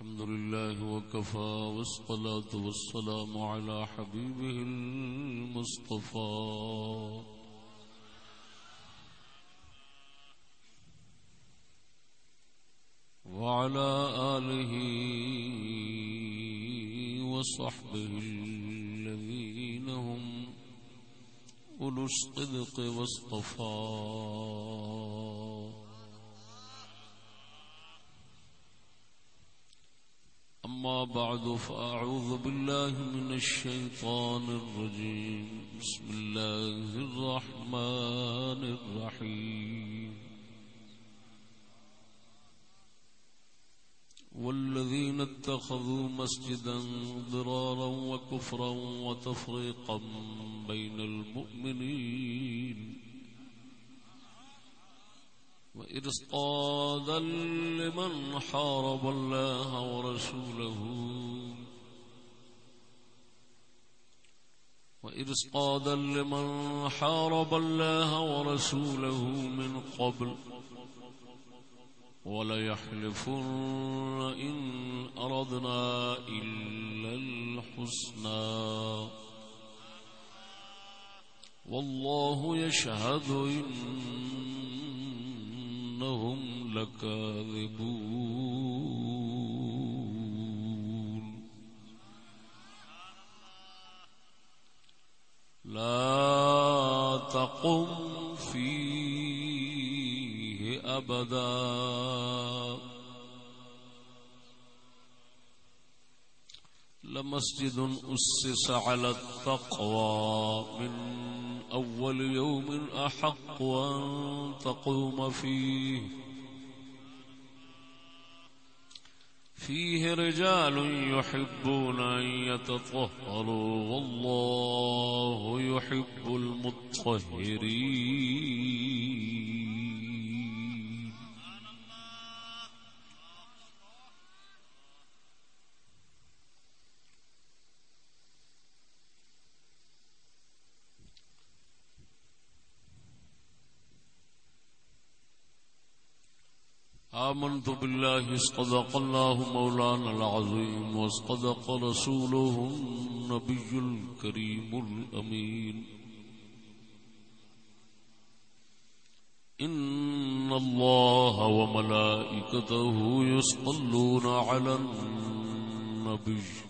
الحمد لله وكفى والصلاة والسلام على حبيبه المصطفى. وعلى آله وصحبه الذين هم أولو الصدق واصطفى أما بعد فأعوذ بالله من الشيطان الرجيم. بسم الله الرحمن الرحيم. والذين اتخذوا مسجدا ضرارا وكفرا وتفريقا بين المؤمنين وإرصادا لمن حارب الله ورسوله. وإرصادا لمن حارب الله ورسوله من قبل. ولا يحلفن إن أردنا إلا الحسنى. والله يشهد إنهم لكاذبون. لا تقم فيه أبدا. لمسجد أسس على التقوى من أول يوم أحق أن تقوم فيه. فيه رجال يحبون أن يتطهروا والله يحب المطهرين. آمنت بالله اسقدق الله مولانا العظيم واسقدق رسوله النبي الكريم الأمين. إن الله وملائكته يسقلون على النبي.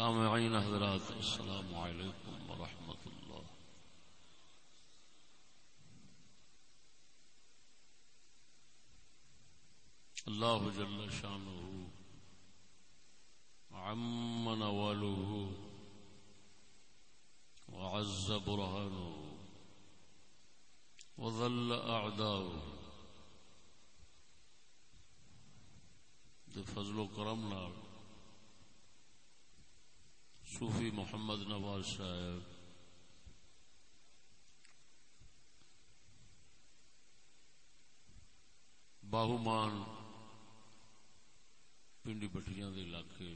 سامعین حضرات السلام علیکم ورحمۃ اللہ اللہ جل شانہ عم نواله وعز برهانه وذل أعداؤه. فضل و کرم نال صوفی محمد نواز صاحب۔ باہومان پنڈی بٹیاں دے علاقے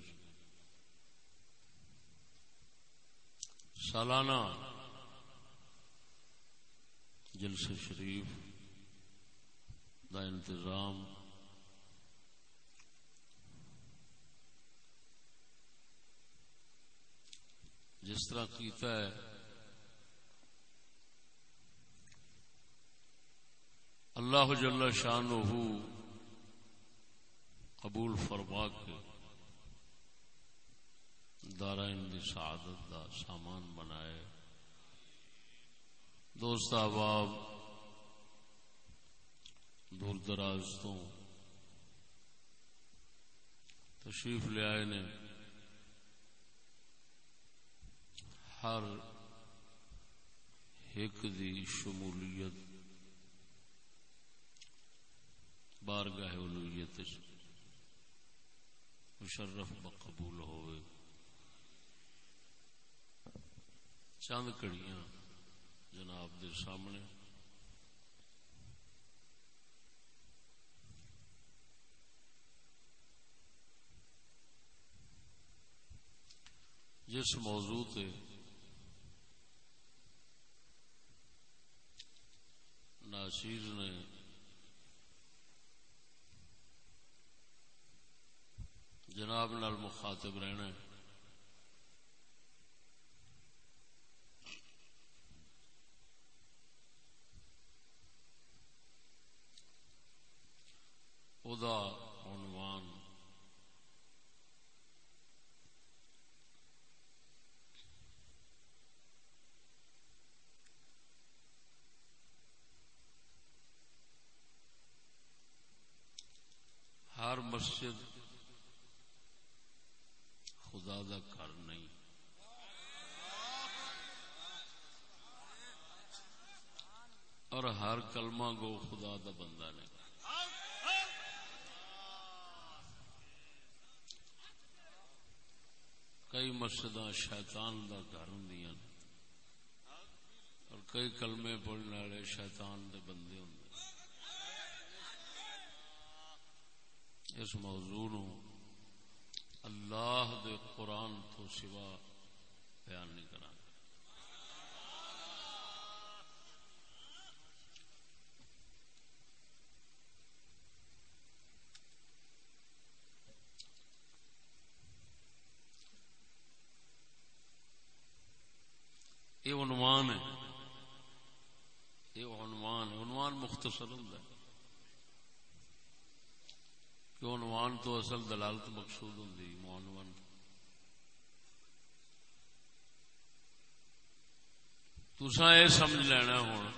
سالانہ جلسے شریف دا انتظام جس طرح کیتا ہے۔ اللہ جل شان قبول فرما کے دارائن دی سعادت دا سامان بنائے۔ دوست احباب، دور دراز تو تشریف لے آئے نے۔ ہر ایک دی شمولیت، بارگاہ الویت مشرف بقبول ہوئے۔ چند کڑیاں جناب دے سامنے۔ جس موضوع تے ناشیر نے جناب نال مخاطب رہنا ہے۔ ادا عنوان مسجد خدا دا گھر نہیں۔ اور ہر کلمہ گو خدا دا بندہ نہیں کئی مسجد شیطان دا گھر ہوں اور کئی کلمے پڑھنے والے شیطان دے بندے ہوں اس موضوع نو اللہ دے قرآن تو سوا بیان نہیں کرا یہ عنوان ہے۔ یہ عنوان ہے۔ عنوان مختصر ہوں کہ عنوان تو اصل دلالت مقصود ہوں معنوان تسا یہ سمجھ لینا ہوں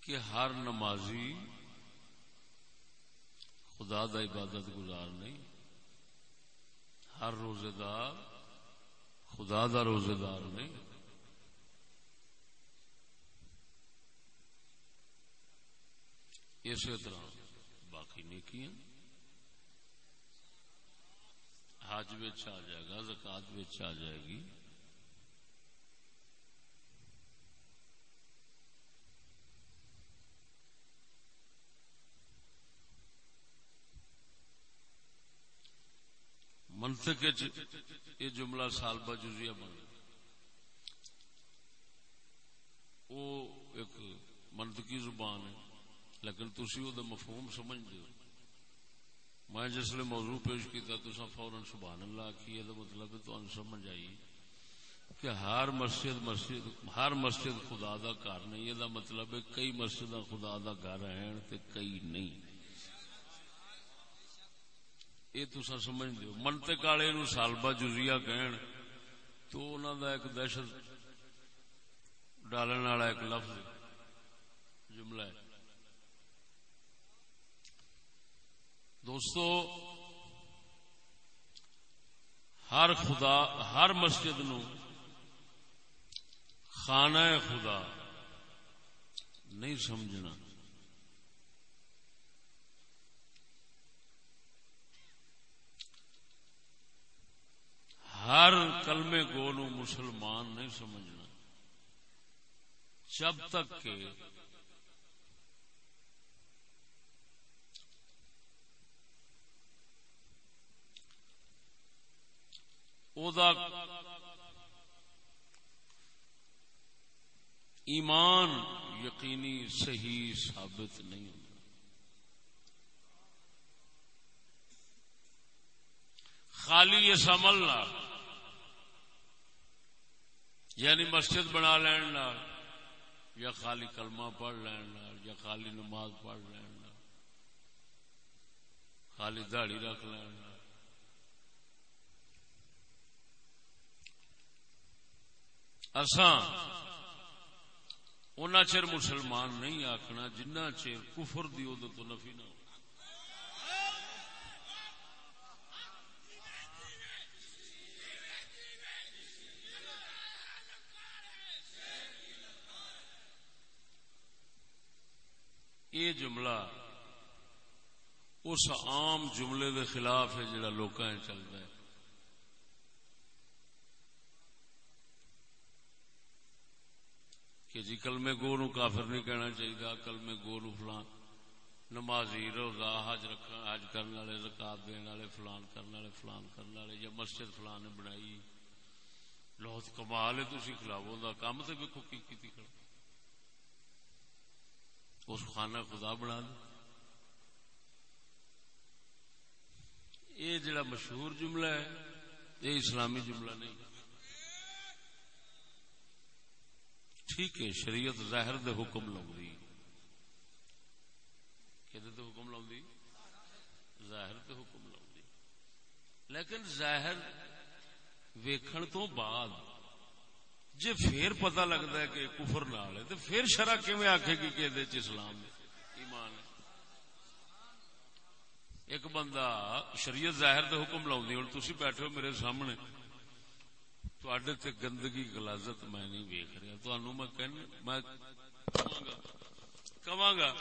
کہ ہر نمازی خدا دا عبادت گزار نہیں، ہر روزے دار خدا دا روزے دار نہیں۔ اسی طرح باقی نیکیاں۔ حج آ جائے گا زکات آ جائے گی۔ منطق یہ جملہ سال بجوزیا بن وہ ایک منطقی زبان ہے۔ لیکن تھی وہ مفہوم سمجھ دو میں جس لیے موضوع پیش کیا تو فورن سبحان اللہ کی مطلب تو سمجھ آئی کہ ہر مسجد مسجد، ہر مسجد خدا دا گھر نہیں، یہ مطلب ہے کئی مسجد خدا دا گھر ہیں کئی نہیں۔ یہ تسا سمجھ دو منطق والے نو سالبا جزیا کہن تو انہوں دا ایک دہشت ڈالن والا ایک لفظ جملہ ہے۔ دوستو، ہر خدا، ہر مسجد نو خانہ خدا نہیں سمجھنا۔ ہر کلمے کو نو مسلمان نہیں سمجھنا۔ جب تک کہ ایمان یقینی صحیح ثابت نہیں ہوتا۔ خالی یہ سمجھنا یعنی مسجد بنا لین یا خالی کلمہ پڑھ لین یا خالی نماز پڑھ لین خالی دہڑی رکھ لینا اساں اُنہ چر مسلمان نہیں آخنا جنہ چر کفر دی ادو تو نفی نہ ہو۔ یہ جملہ اس عام جملے دے خلاف ہے جڑا لوگ چلتا ہے۔ کہ جی کلمے گو نو کافر نہیں کہنا چاہیے، کلمے گو نو فلان نمازی روزہ حج رکھ حج کرنے والے، زکات دین والے، فلان کرنے والے، فلان کرنے والے، یا مسجد فلان نے بنائی۔ لوت کمال ہے تھی خلاو دا کام تو ویکو کی کی کر اس خانہ خدا بنا دے۔ یہ جڑا مشہور جملہ ہے، یہ اسلامی جملہ نہیں۔ ٹھیک ہے، شریعت ظاہر دے حکم لاؤں کہ حکم لاؤں ظاہر دے حکم لاؤں لیکن ظاہر ویکھن تو بعد جی پھر پتہ لگتا ہے کہ کفر نال ہے تو پھر شرح کیون آخے گی کہ اسلام ایمان ہے۔ ایک بندہ شریعت ظاہر دے حکم لاؤں ہوں تھی بیٹھے ہو میرے سامنے۔ تے گندگی گلازت میں نہیں ویک رہا۔ میں کہاں گا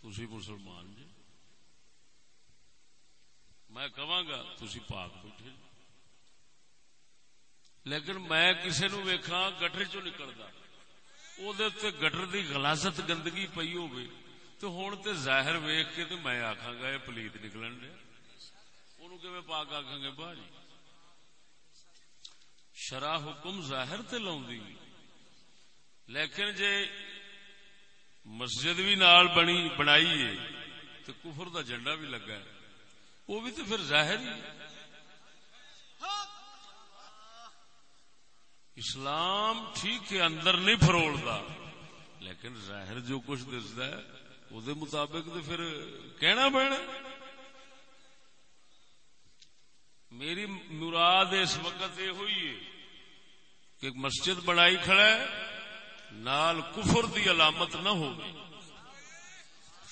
تھی مسلمان جی۔ میں کہاں گا تھی پاک بیٹھے۔ لیکن میں کسی نو ویکھا گٹر چ نکلتا تے گٹر دی غلاظت گندگی پئی ہوگی تو ہوں تے ظاہر ویخ کے تو میں آخا گا، یہ پلیت نکلن دیا ان پاک آخا گے بھائی جی۔ شرح حکم ظاہر تے لیکن جے مسجد بھی نال بنی بنائی ہے تو کفر دا جنڈا بھی لگا ہے۔ وہ بھی تو پھر ظاہر ہی اسلام ٹھیک ہے، اندر نہیں فروڑتا لیکن ظاہر جو کچھ دستا ہے، وہ مطابق تو پھر کہنا پڑنا میری مراد اس وقت یہ ہوئی ہے کہ مسجد بنائی کھڑا ہے، نال کفر دی علامت نہ ہو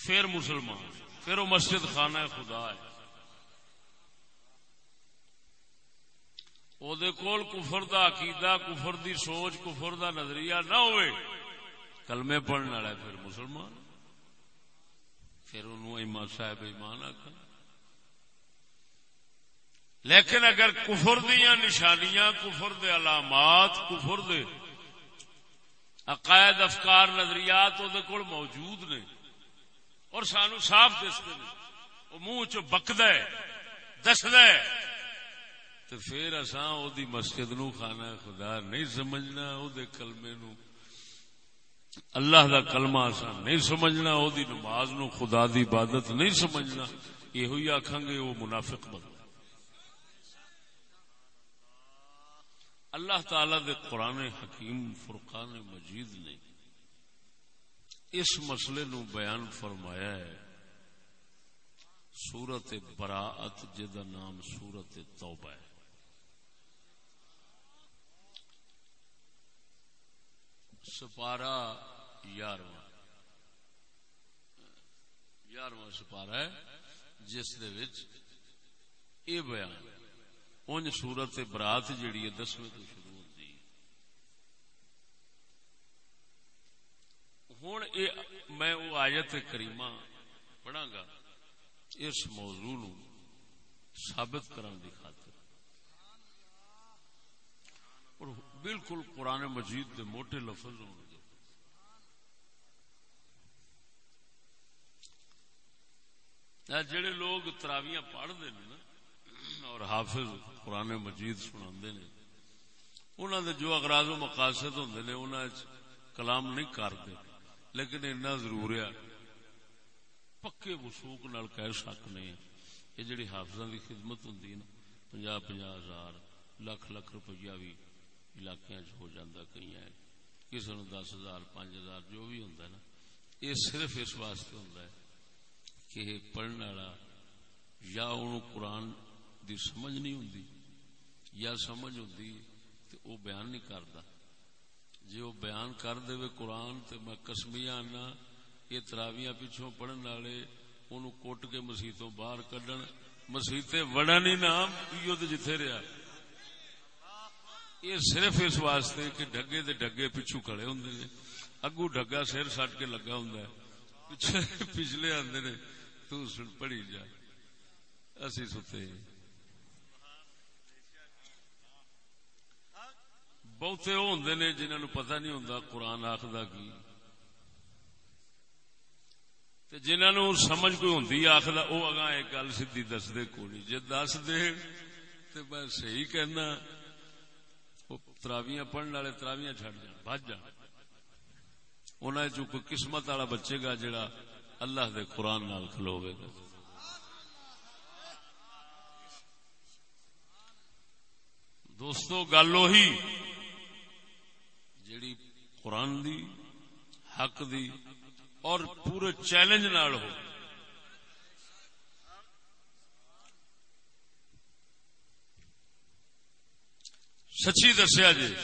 پھر مسلمان، پھر وہ مسجد خانہ خدا ہے۔ وہ کفر دا عقیدہ، کفر دی سوچ، کفر دا نظریہ نہ ہوئے کلمے پڑھنے والا پھر مسلمان۔ پھر انہوں ایمان صاحب ایمان آخر لیکن اگر کفر دیا نشانیاں، کفر دے علامات، کفر دے عقائد، افکار، نظریات وہ موجود نے اور سانو صاف دستے وہ منہ چ بکد دسد تو پھر اساں او دی مسجد نو خانہ خدا نہیں سمجھنا او دے کلمے نو اللہ دا کلمہ اساں نہیں سمجھنا او دی نماز نو خدا دی عبادت نہیں سمجھنا یہ ہوئی آکھاں گے وہ منافق بن اللہ تعالی دے قرآن حکیم، فرقان مجید نے اس مسئلے نو بیان فرمایا ہے۔ سورت براعت جدا نام سورت توبہ ہے۔ سپارا یارواں یارواں سپارا ہے، جس دے وچ اے بیان ان سورت برات جیڑی ہے، دسویں تو شروع ہوتی ہوں میں وہ آیت کریمہ پڑھا گا۔ اس موضوع نو ثابت کرنے کی خاطر۔ اور بالکل قرآن مجید دے موٹے لفظ ہوں گے جڑے لوگ تراویاں پڑھتے ہیں نا، اور حافظ قرآن مجید سنا انہوں نے جو اغراض و مقاصد ہوں نے انہوں کلام نہیں کرتے لیکن اتنا ضرور ہے۔ پکے وسوک نال کہہ سکنے یہ جڑی حافظ کی خدمت ہوں نا پنجا پنجا ہزار لکھ لکھ روپیہ بھی علاقے ہو جاتا کئی ہے۔ کسی نو دس ہزار، پانچ ہزار جو بھی ہوں نا، یہ صرف اس واسطے ہوں کہ پڑھنے والا یا ان قرآن دی سمجھ نہیں ہوں یا سمجھ ہوں تو وہ بیان نہیں کرتا جی وہ بیان کر دے قرآن تو میں کسمیا آنا، یہ تراویاں پچھوں پڑھن والے ان کوٹ کے مسیتوں باہر کڈن۔ مسیتے وڑن ہی نام پیو تو جتھے رہا یہ صرف اس واسطے کہ ڈگے دے ڈگے پچھو کھڑے ہوں اگو ڈگا سر سٹ کے لگا ہوں پچھلے آدھے نے، تو پڑھی جا۔ اسی ستے ہیں۔ بہتے وہ ہوں نے جنہوں نے پتا نہیں ہوں قرآن آخر کی۔ جنہوں سمجھ کوئی ہوں آخر وہ اگاں ایک گل سی دس دے کو نہیں۔ جی دس دے تو میں صحیح کہنا وہ تراویاں پڑھنے والے تراویاں چڈ جان بج جان۔ انہیں چ کوئی قسمت والا بچے گا جڑا اللہ دے قرآن نال کھلوے گا۔ دوستو، گل اہی جیڑی قرآن دی، حق دی، اور پورے چیلنج نال ہو۔ سچی دسیا جی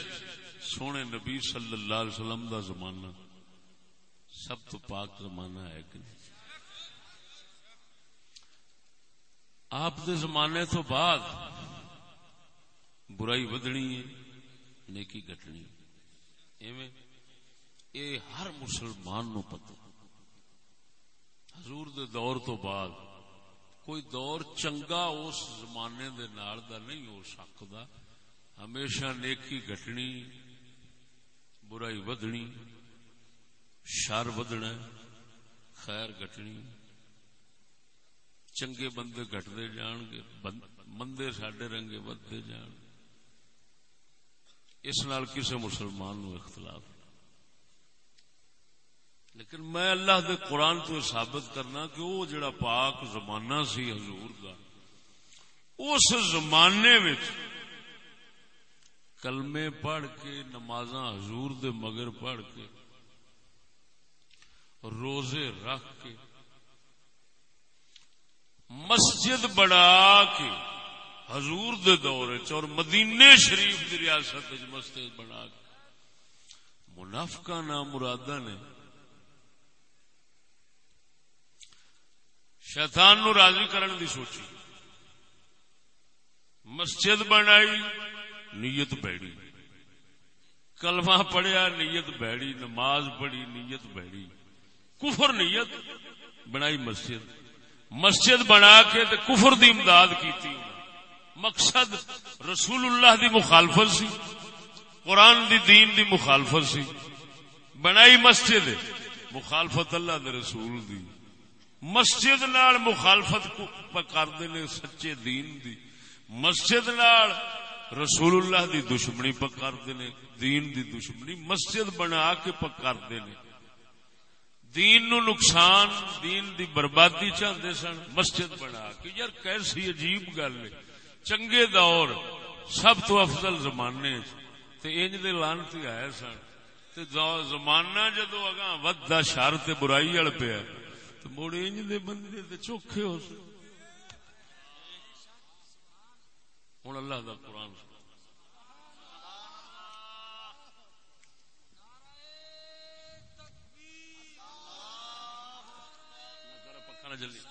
سونے نبی صلی اللہ علیہ وسلم دا زمانہ سب تو پاک زمانہ ہے کہ نہیں؟ آپ دے زمانے تو بعد برائی ودنی ہے، نیکی گٹنی ایویں اے ہر مسلمان نو پتہ حضور دے دور تو بعد کوئی دور چنگا اس زمانے دے نال دا نہیں ہو سکتا۔ ہمیشہ نیکی گٹنی برائی ودنی شر ودنا خیر گٹنی چنگے بندے گٹتے جان گے مندے سڈے رنگے ودتے جان اس نال کسے مسلمان نو اختلاف لیکن میں اللہ دے قرآن تو ثابت کرنا کہ وہ جڑا پاک زمانہ سی حضور دا، اس زمانے کلمے پڑھ کے نماز حضور دے مگر پڑھ کے، روزے رکھ کے، مسجد بڑا کے حضور دے دور اور مدینے شریف کی ریاست مسجد بنا کے۔ نام مرادہ نے۔ شیطان نو راضی کرن دی سوچی۔ مسجد بنائی، نیت بیڑی کلمہ پڑھیا، نیت بیڑی نماز پڑھی، نیت بیڑی کفر نیت، بنائی مسجد۔ مسجد بنا کے تے کفر دی امداد کیتی۔ مقصد رسول اللہ دی مخالفت سی، قرآن دی دین دی مخالفت سی۔ بنائی مسجد، مخالفت اللہ دے رسول دی۔ مسجد نال مخالفت کرتے نے سچے دین دی۔ مسجد نال رسول اللہ دی دشمنی پکارتے نے دین دی دشمنی مسجد بنا کے پکارتے نے دین نو نقصان، دین دی بربادی چاہتے سن، مسجد بنا کے۔ یار کیسی عجیب گل ہے۔ چنگے دور، سب تو افضل زمانے انج دے لانتی آئے سن۔ زمانہ جدو اگاں ودا شر برائی اڑ پیا تو مڑ انج دے بندے تے چوکھے ہو سکتے ہوں اللہ دا قرآن جلدی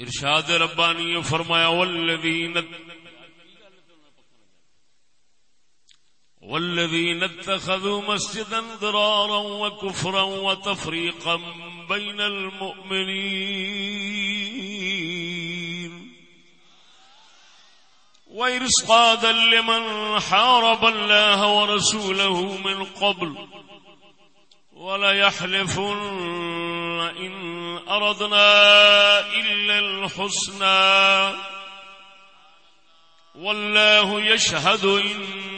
ارشاد ربانی فرمایا والذین والذين اتخذوا مسجدا ضرارا وكفرا وتفريقا بين المؤمنين وإرصادا لمن حارب الله ورسوله من قبل ولا يحلفن إن أردنا إلا الحسنى. والله يشهد إن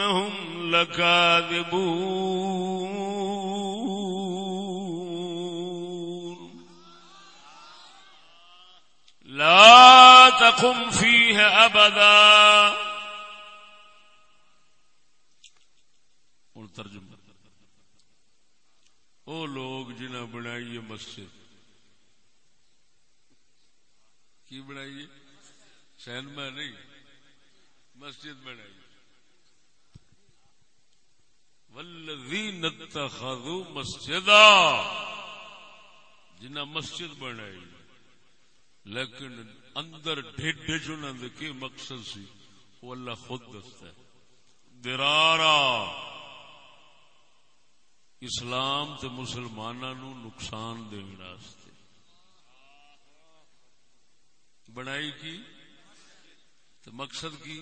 إنهم لكاذبون. لا تقم فيه أبدا. او لوگ جنہیں بنائی ہے مسجد۔ کی بنائی سینما نہیں، مسجد بنائی ولدین اتخذوا مسجدا جنہ مسجد بنائی لیکن اندر ڈیڈے جو کے مقصد سی؟ وہ اللہ خود دستا ہے۔ درارا۔ اسلام تے مسلمانوں نقصان دین واسطے۔ بنائی کی؟ تو مقصد کی؟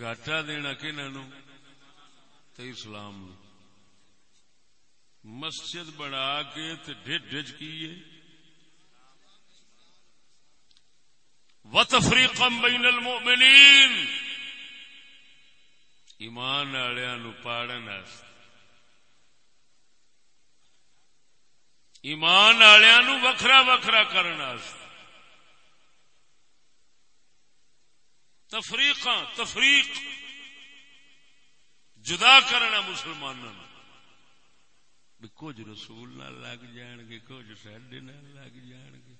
گاٹا دینا کہ تے اسلام نو۔ مسجد بنا کے تے ڈج ڈج کیے وتفریقا بین المؤمنین ایمان والوں پاڑن ایمان والوں وکھرا وکھرا کرنے تفریق تفریق۔ جدا کرنا مسلمانوں کچھ رسول نہ لگ جان گے، کچھ سڈے نہ لگ جان گے۔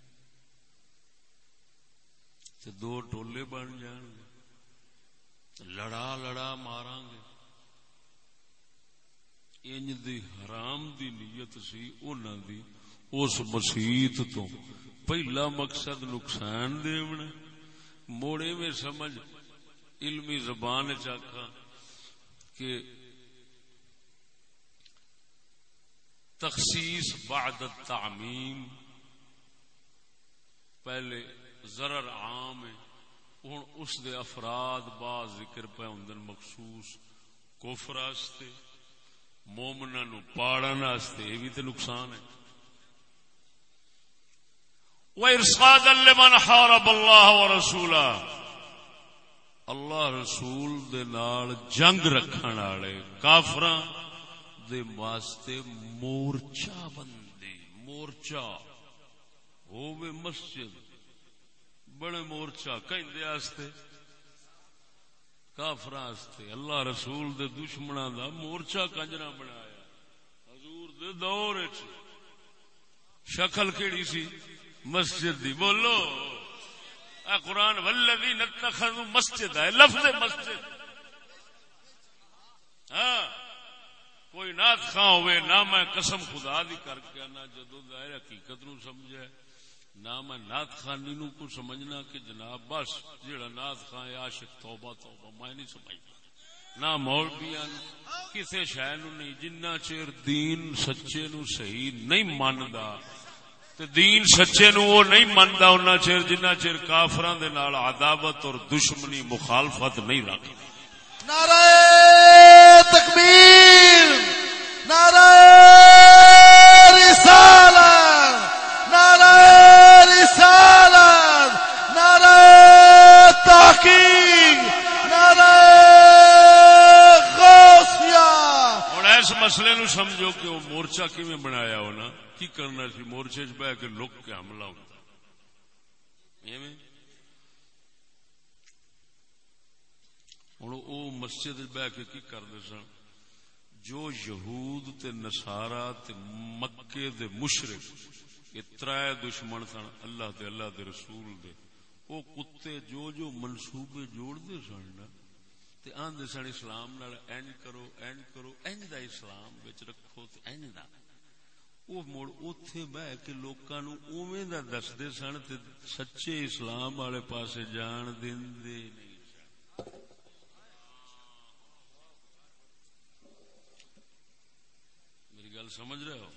دو ٹولے بن جان گے۔ لڑا لڑا مارا گے انج دی حرام دی نیت سی دی اس مسیت تو پہلا مقصد نقصان دیونا موڑے میں سمجھ علمی زبان چاکا کہ تخصیص بعد التعمیم پہلے ضرر عام ہے ہوں اس دے افراد با ذکر پہ ہوں مخصوص کوفر مومنا نو پاڑن یہ بھی تو نقصان ہے۔ ارساد لمن حارب اللہ و رسولا اللہ رسول دے نال جنگ رکھن والے کافراں دے واسطے مورچہ بندی مورچہ ہوے مسجد۔ بڑے مورچہ کہندے کافر اللہ رسول دے دشمنا دا مورچہ کنجرا بنایا۔ حضور دے دور شکل کیڑی سی؟ مسجد دی۔ بولو، اے قرآن ولوی نتخذ مسجد ہے لفظ مسجد۔ ہاں کوئی نات خاں ہوئے، نہ میں قسم خدا دی کر کے، نہ جدو دائر حقیقت نو سمجھے۔ نہ میں نات خانی نو کو سمجھنا کہ جناب، بس جڑا نات خان عاشق توبہ توبہ، میں نہیں سمجھنا نہ مولویاں کسے شے نو نہیں، جنہ چیر دین سچے نو صحیح نہیں ماندا تے دین سچے نو وہ نہیں ماندا انہاں چیر، جنہ چیر کافراں دے نال عداوت اور دشمنی، مخالفت نہیں رکھدا نعرہ تکبیر، نعرہ مسئلے نو سمجھو کہ وہ مورچہ کیویں بنایا ہونا؟ کی کرنا سی؟ مورچے چ بہ کے لک کے حملہ ہوتا۔ ہوں وہ مسجد بہ کے کی کرتے سن؟ جو یہود تے نسارا تے مکے دے مشرق یہ ترائے دشمن سن، اللہ دے اللہ دے رسول دے۔ وہ کتے جو جو منصوبے جوڑ دے سن نا تے آندے سن اسلام نال اینج کرو اینج کرو اینج دا اسلام وچ رکھو تے اینج دا۔ او مڑ اوتھے بہ کے لوکاں نو اوویں دا دسدے سن تے سچے اسلام والے پاسے جان دیندے نہیں۔ میری گل سمجھ رہے ہو؟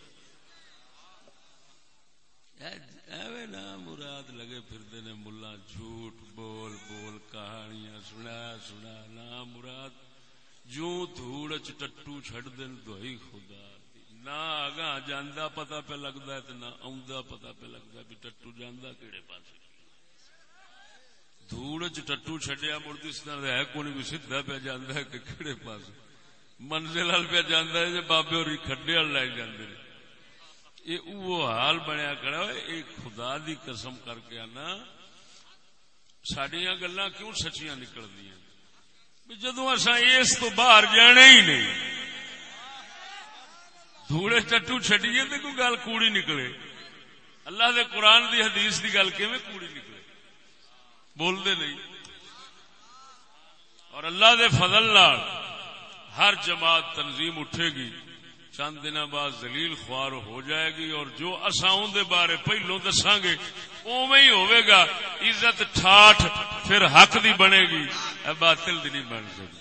ایویں نا مراد لگے پھرتے نے ملا جھوٹ، بول بول، کہانیاں، سنا سنا نا مراد۔ جو دھوڑ ٹٹو چڈ دین دہی خدا نہ اگاں جانا پتا پہ لگتا ہے نہ آدھا پتا پہ لگتا بھی ٹٹو جانا کہڑے پاس دھوڑ چٹو چڈیا مڑ اس طرح ہے کون بھی سیدا پہ جانا ہے کہ کہڑے پاس منزل پہ جانا ہے جی بابے اور کھڈے وال لے جاندے یہ وہ حال بنیا کڑا ایک خدا دی قسم کر کے آنا سڈیا گلا کیوں سچیاں نکل دیا جدو اصا اس تو باہر جانا ہی نہیں، دھوڑے چٹو چڈیے تو کوئی گل کوڑی نکلے۔ اللہ دے قرآن دی حدیث دی گل کیویں کوڑی نکلے؟ بول دے نہیں۔ اور اللہ دے فضل نال ہر جماعت تنظیم اٹھے گی۔ چند دن بعد زلیل خوار ہو جائے گی اور جو اصاؤں دے بارے پہلو دساں گے اوے ہی گا، عزت ٹھاٹ پھر حق دی بنے گی۔ اے باطل دی نہیں بن سکتی۔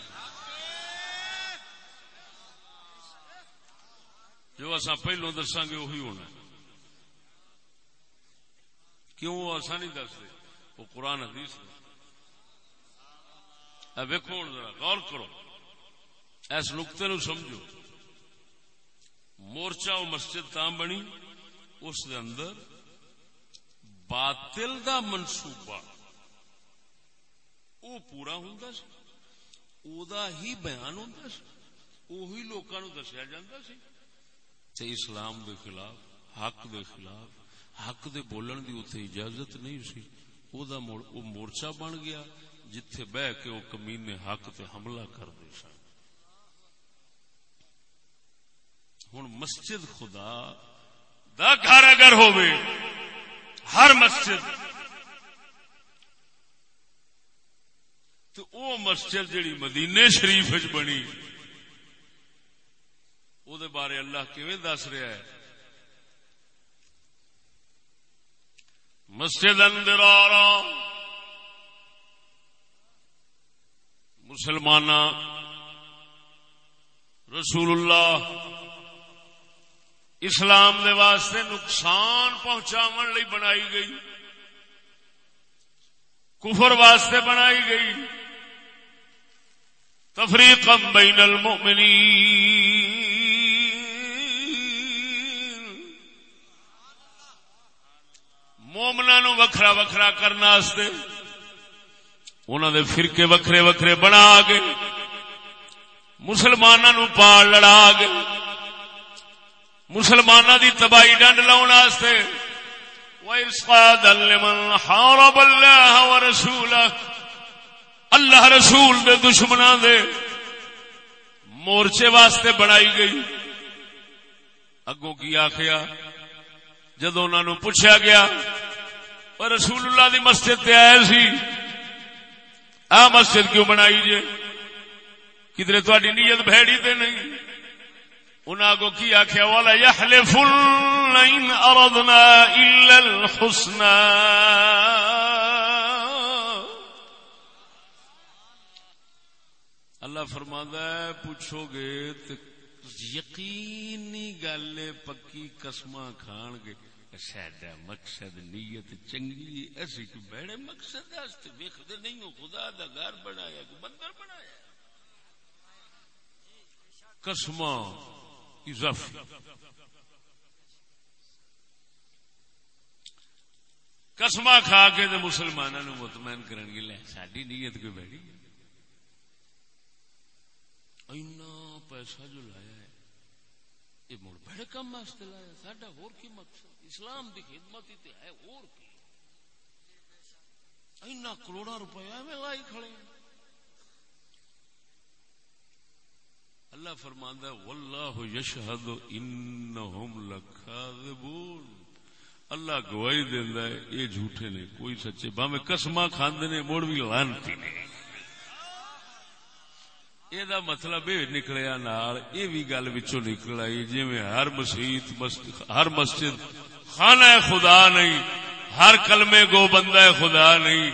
جو اصا پہلو دساں گے وہی ہونا۔ کیوں وہ اصا نہیں دستے؟ وہ قرآن حدیث ویکو ذرا، غور کرو۔ اس نقطے نو سمجھو۔ مورچہ و مسجد تاں بنی، اس دے اندر باطل دا منصوبہ، او پورا ہوندا سی، او دا ہی بیان ہوندا سی، اوہی لوکاں نو دسیا جاندا سی۔ تے اسلام دے خلاف، حق دے خلاف، حق دے بولن دی اوتھے اجازت نہیں سی۔ او دا او مورچہ بن گیا، جتھے بہ کے او کمینے حق تے حملہ کر دے سن۔ ہوں مسجد خدا دا گھر اگر ہوئے ہر مسجد۔ تو او مسجد جڑی مدینے شریف بنی، او دے بارے اللہ کیویں دس رہا ہے؟ مسجد اندر مسلمان رسول اللہ اسلام دے واسطے نقصان پہنچاو لئی بنائی گئی۔ کفر واسطے بنائی گئی۔ تفریق بین المؤمنین۔ مومنا نو وکھرا وکھرا کرنا انہوں دے فرقے وکھرے وکھرے بنا کے مسلمانوں پال لڑا کے مسلمانوں دی تباہی ڈنڈ لاؤ حارب اللہ ورسول اللہ رسول دے دشمنا دے مورچے واسطے بنائی گئی. اگوں کی آخیا؟ جدو انہوں پوچھا گیا اور رسول اللہ دی مسجد تے آئے سی؟ آ مسجد کیوں بنائی جے؟ کدھر تاری نیت بھڑی تے نہیں؟ انہاں کو کی آخیا والا یحلف لئن اردنا الا الحسنى اللہ فرماندا ہے، پوچھو گے تے یقینی گل پکی قسماں کھان گے۔ ساڈا مقصد، نیت چنگی اسی کو بڑے مقصد واسطے ویکھدے نہیں ہو۔ خدا دا گھر بنایا کو بندر بنایا۔ قسماں۔ اضافی قسماں کھا کے تے مسلماناں نو مطمئن کرن گے، لے ساڈی نیت کوئی بڑی اینا پیسہ جو لایا ہے، یہ مڑ بڑے کم واسطے لایا۔ ساڈا ہور کی مقصد؟ اسلام دی خدمت ہی ہے اور کی؟ اینا کروڑا روپیہ میں لائی کھڑے ہیں۔ اللہ فرماندا ہے، واللہ یشہد انہم لکاذبون. اللہ گواہی دیندا ہے، یہ جھوٹے نے، کوئی سچے باویں قسماں کھاندے نے مڑ بھی لعنتی نے. یہ مطلب یہ نکلیا نال یہ بھی گل بچوں نکل آئی جی ہر مسیت ہر مسجد، خانہ خدا نہیں، ہر کلمے گو بندہ خدا نہیں.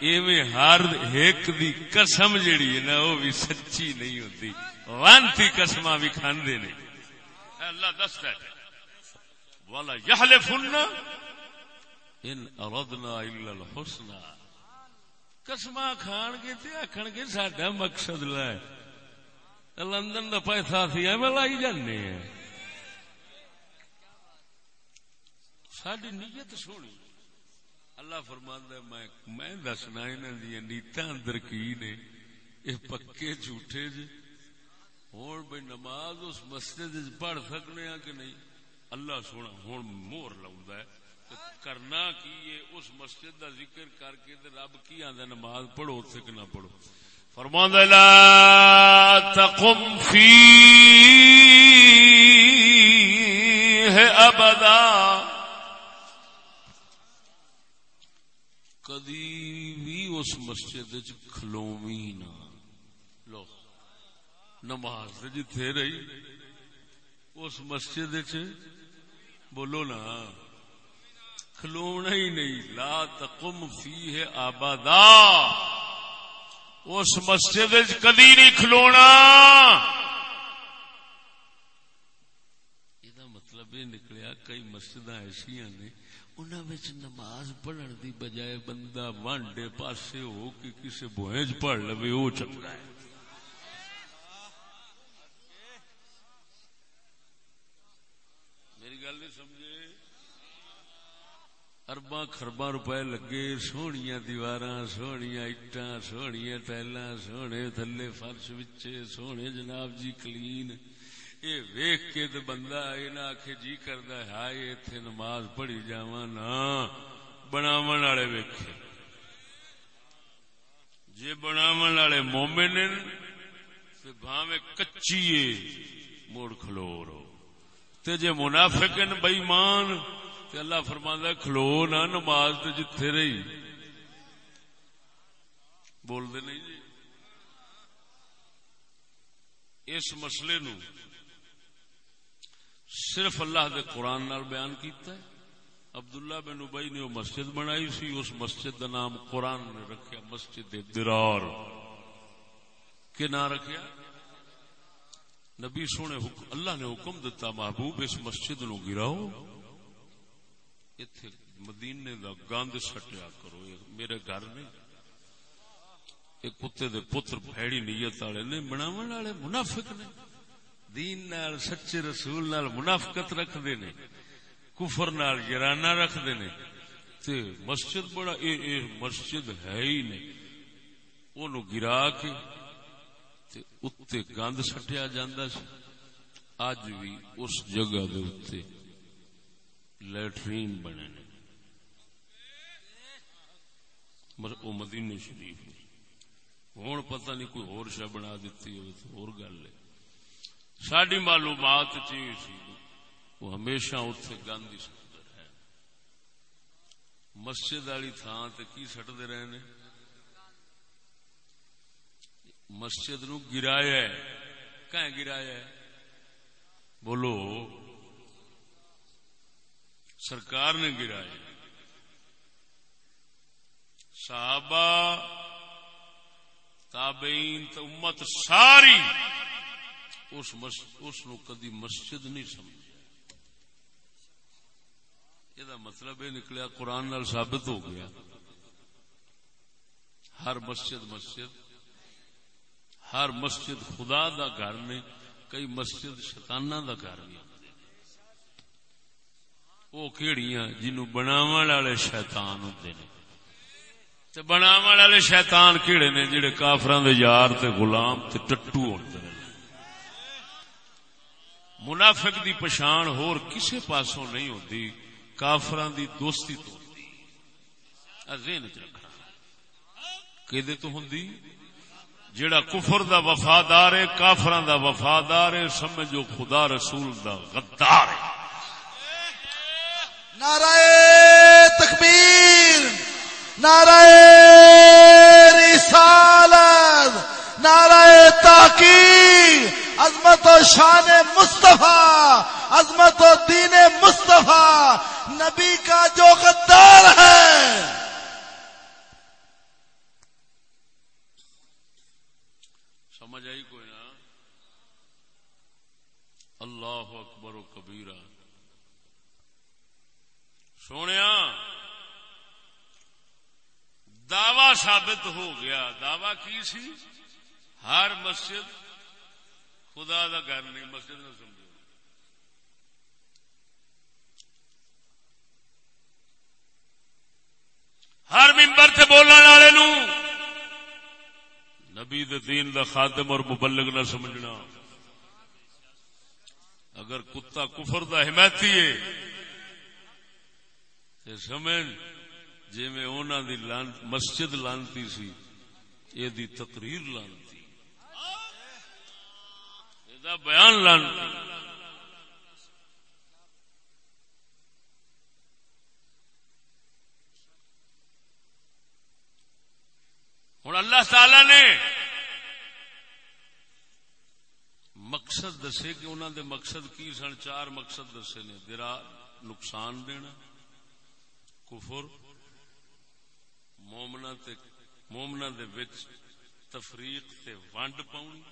ایویں ہر ایک دی قسم جیڑی ہے نا، وہ بھی سچی نہیں ہوتی وانتی قسم بھی کھاندے نہیں اللہ دستا ہے۔ والا یحلفن ان اردنا الا قسم کھان گے تے آکھن گے ساڈا مقصد لائے لندن دا پیسہ سی ایویں لائی جانے ہیں۔ ساری نیت سونی۔ اللہ فرماند میں میں دسنا انہوں دیا نیتا اندر کی نے۔ یہ پکے جھوٹے جی ہوں بھائی نماز اس مسجد پڑھ سکنے ہاں کہ نہیں؟ اللہ سونا ہوں مور لاؤں کرنا کی اس مسجد دا ذکر کر کے رب کی آدھا نماز پڑھو تک نہ پڑھو۔ فرمان لا تقم فی ہے ابدا۔ کدی بھی اس مسجد کھلوی نہ۔ نماز جتھے رہی، اس مسجد چ بولو نا، کھلونا ہی نہیں، لا تقم فی ہے آبادا۔ اس مسجد کدی نہیں کھلونا۔ یہ مطلب یہ نکلیا، کئی مسجد ایسا نے انہوں نماز پڑھن دی بجائے بندہ وانڈے پاسے ہو کہ کسی بوئیں پڑھ لو وہ چنگا ہے میری گل نہیں سمجھے اربا خربا روپے لگے سویا دیوار سویا اٹا سویا ٹائل سونے تھلے فرش بچے سونے جناب جی کلین۔ یہ ویخ کے تو بندہ یہ نہ آخ جی کرتا ہے اتنے نماز پڑھی جا نا بناو والے ویکھے۔ جی بناو والے مومن بھاوے کچی موڑ کھلو رو۔ جے منافق بئیمان تے اللہ فرماندا کھلو نہ نماز تے جتھے رہی۔ بول دے نہیں جی۔ اس مسئلے نو صرف اللہ دے قرآن نال بیان کیتا ہے۔ عبداللہ بن ابئی نے وہ مسجد بنائی سی، اس مسجد کا نام قرآن نے رکھیا، مسجد درار۔ کہ نہ رکھیا؟ نبی سونے اللہ نے حکم دیتا محبوب اس مسجد نو گراؤ۔ اتے مدینے دا گند سٹیا کرو میرے گھر نہیں کتے دے پتر بھڑی نیت والے نے بناو والے منافق نے۔ دین نال، سچے رسول نال منافقت رکھتے نے۔ کفر نال یارانہ رکھتے نے۔ تے مسجد بڑا، اے اے مسجد ہے ہی نہیں۔ اونوں گرا کے تے اتے گند سٹیا جاندا سی۔ اج بھی اس جگہ دے اتے لیٹرین بنے نے۔ وہ مدینے شریف ہوں پتہ نہیں کوئی ہور شا بنا دیتی ہو تو اور گل ہے۔ ساری معلومات چی وہ ہمیشہ اتنے گند ہی سٹتے رہے مسجد والی تھان تے کی سٹتے رہے نے؟ مسجد نو گرایا ہے۔ کہیں گرایا ہے؟ بولو۔ سرکار نے گرائے صحابہ تابعین تو امت ساری اس, مس... اس نو کدی مسجد نہیں سمجھا یہ مطلب یہ نکلیا قرآن نال ثابت ہو گیا۔ ہر مسجد مسجد ہر مسجد خدا دا گھر نے کئی مسجد شتانہ دا گھر نہیں وہ کہڑیاں جنو بناو والے شیتان ہوں بناو والے شیتان کہڑے نے جڑے کافران دے یار تے غلام تے ٹٹو ہوتے ہیں منافق دی پچھان ہور کسے پاسوں نہیں ہوتی کافران دی دوستی تو ذہن چ رکھنا کہ تو ہوں جڑا کفر دا وفادار ہے کافران دا وفادار ہے سمجھو خدا رسول دا غدار ہے نعرہ تکبیر، نعرہ رسالت، نعرہ تحقیق عظمت و شان مصطفیٰ، عظمت و دین مصطفیٰ، نبی کا جو غدار ہے۔ سمجھ آئی کوئی نا؟ اللہ اکبر و کبیرہ۔ سونے دعوی ثابت ہو گیا۔ دعوی کی سی؟ ہر مسجد خدا دا گھر نہیں، مسجد نہ سمجھو۔ ہر ممبر سے بولنے والے نبی دین دا خادم اور مبلغ نہ سمجھنا۔ اگر کتا کفر دا حمایتی ہے سمجھ جی میں دی لان، مسجد لانتی سی یہ دی تقریر لانتی۔ یہ بیان لانتی۔ ہوں اللہ تعالی نے مقصد دسے کہ انہوں دے مقصد کی سن؟ چار مقصد دسے نے۔ درا نقصان دینا۔ کفر مومنا مومنا دے وچ تفریق تے ونڈ پاؤنی،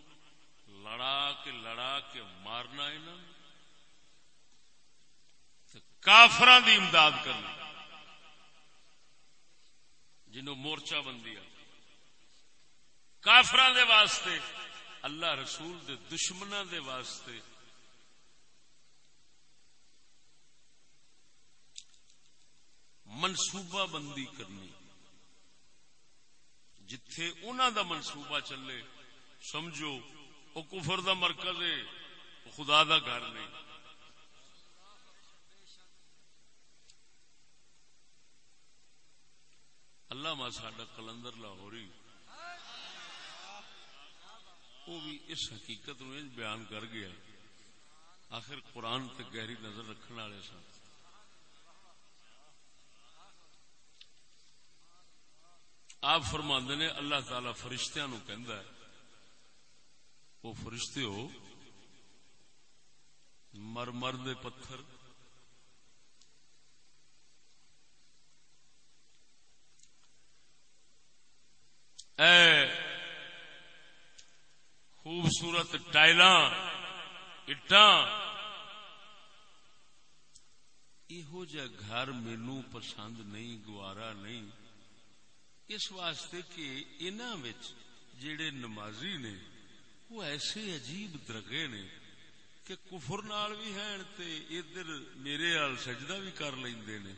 لڑا کے لڑا کے مارنا انہوں کافران دی امداد کرنا جنہوں مورچہ بندی آ دے واسطے، اللہ رسول دے دشمنوں دے واسطے منصوبہ بندی کرنی۔ جتھے انہوں دا منصوبہ چلے، سمجھو وہ کفر دا مرکز ہے خدا دا گھر نہیں۔ اللہ ماں ساڈا کلندر لاہوری وہ بھی اس حقیقت نو بیان کر گیا۔ آخر قرآن تے گہری نظر رکھنے والے سن۔ آپ فرما نے اللہ تعالی فرشتیاں نو ہے، وہ فرشتے ہو، مر مر دے پتھر، اے خوبصورت ٹائل اٹا یہو جہ گھر مینو پسند نہیں، گوارا نہیں اس واسطے کہ انہوں جڑے نمازی نے، وہ ایسے عجیب درگے نے کہ کفر نال بھی ہیں تے ادھر میرے آل سجدہ بھی کر لیندے نے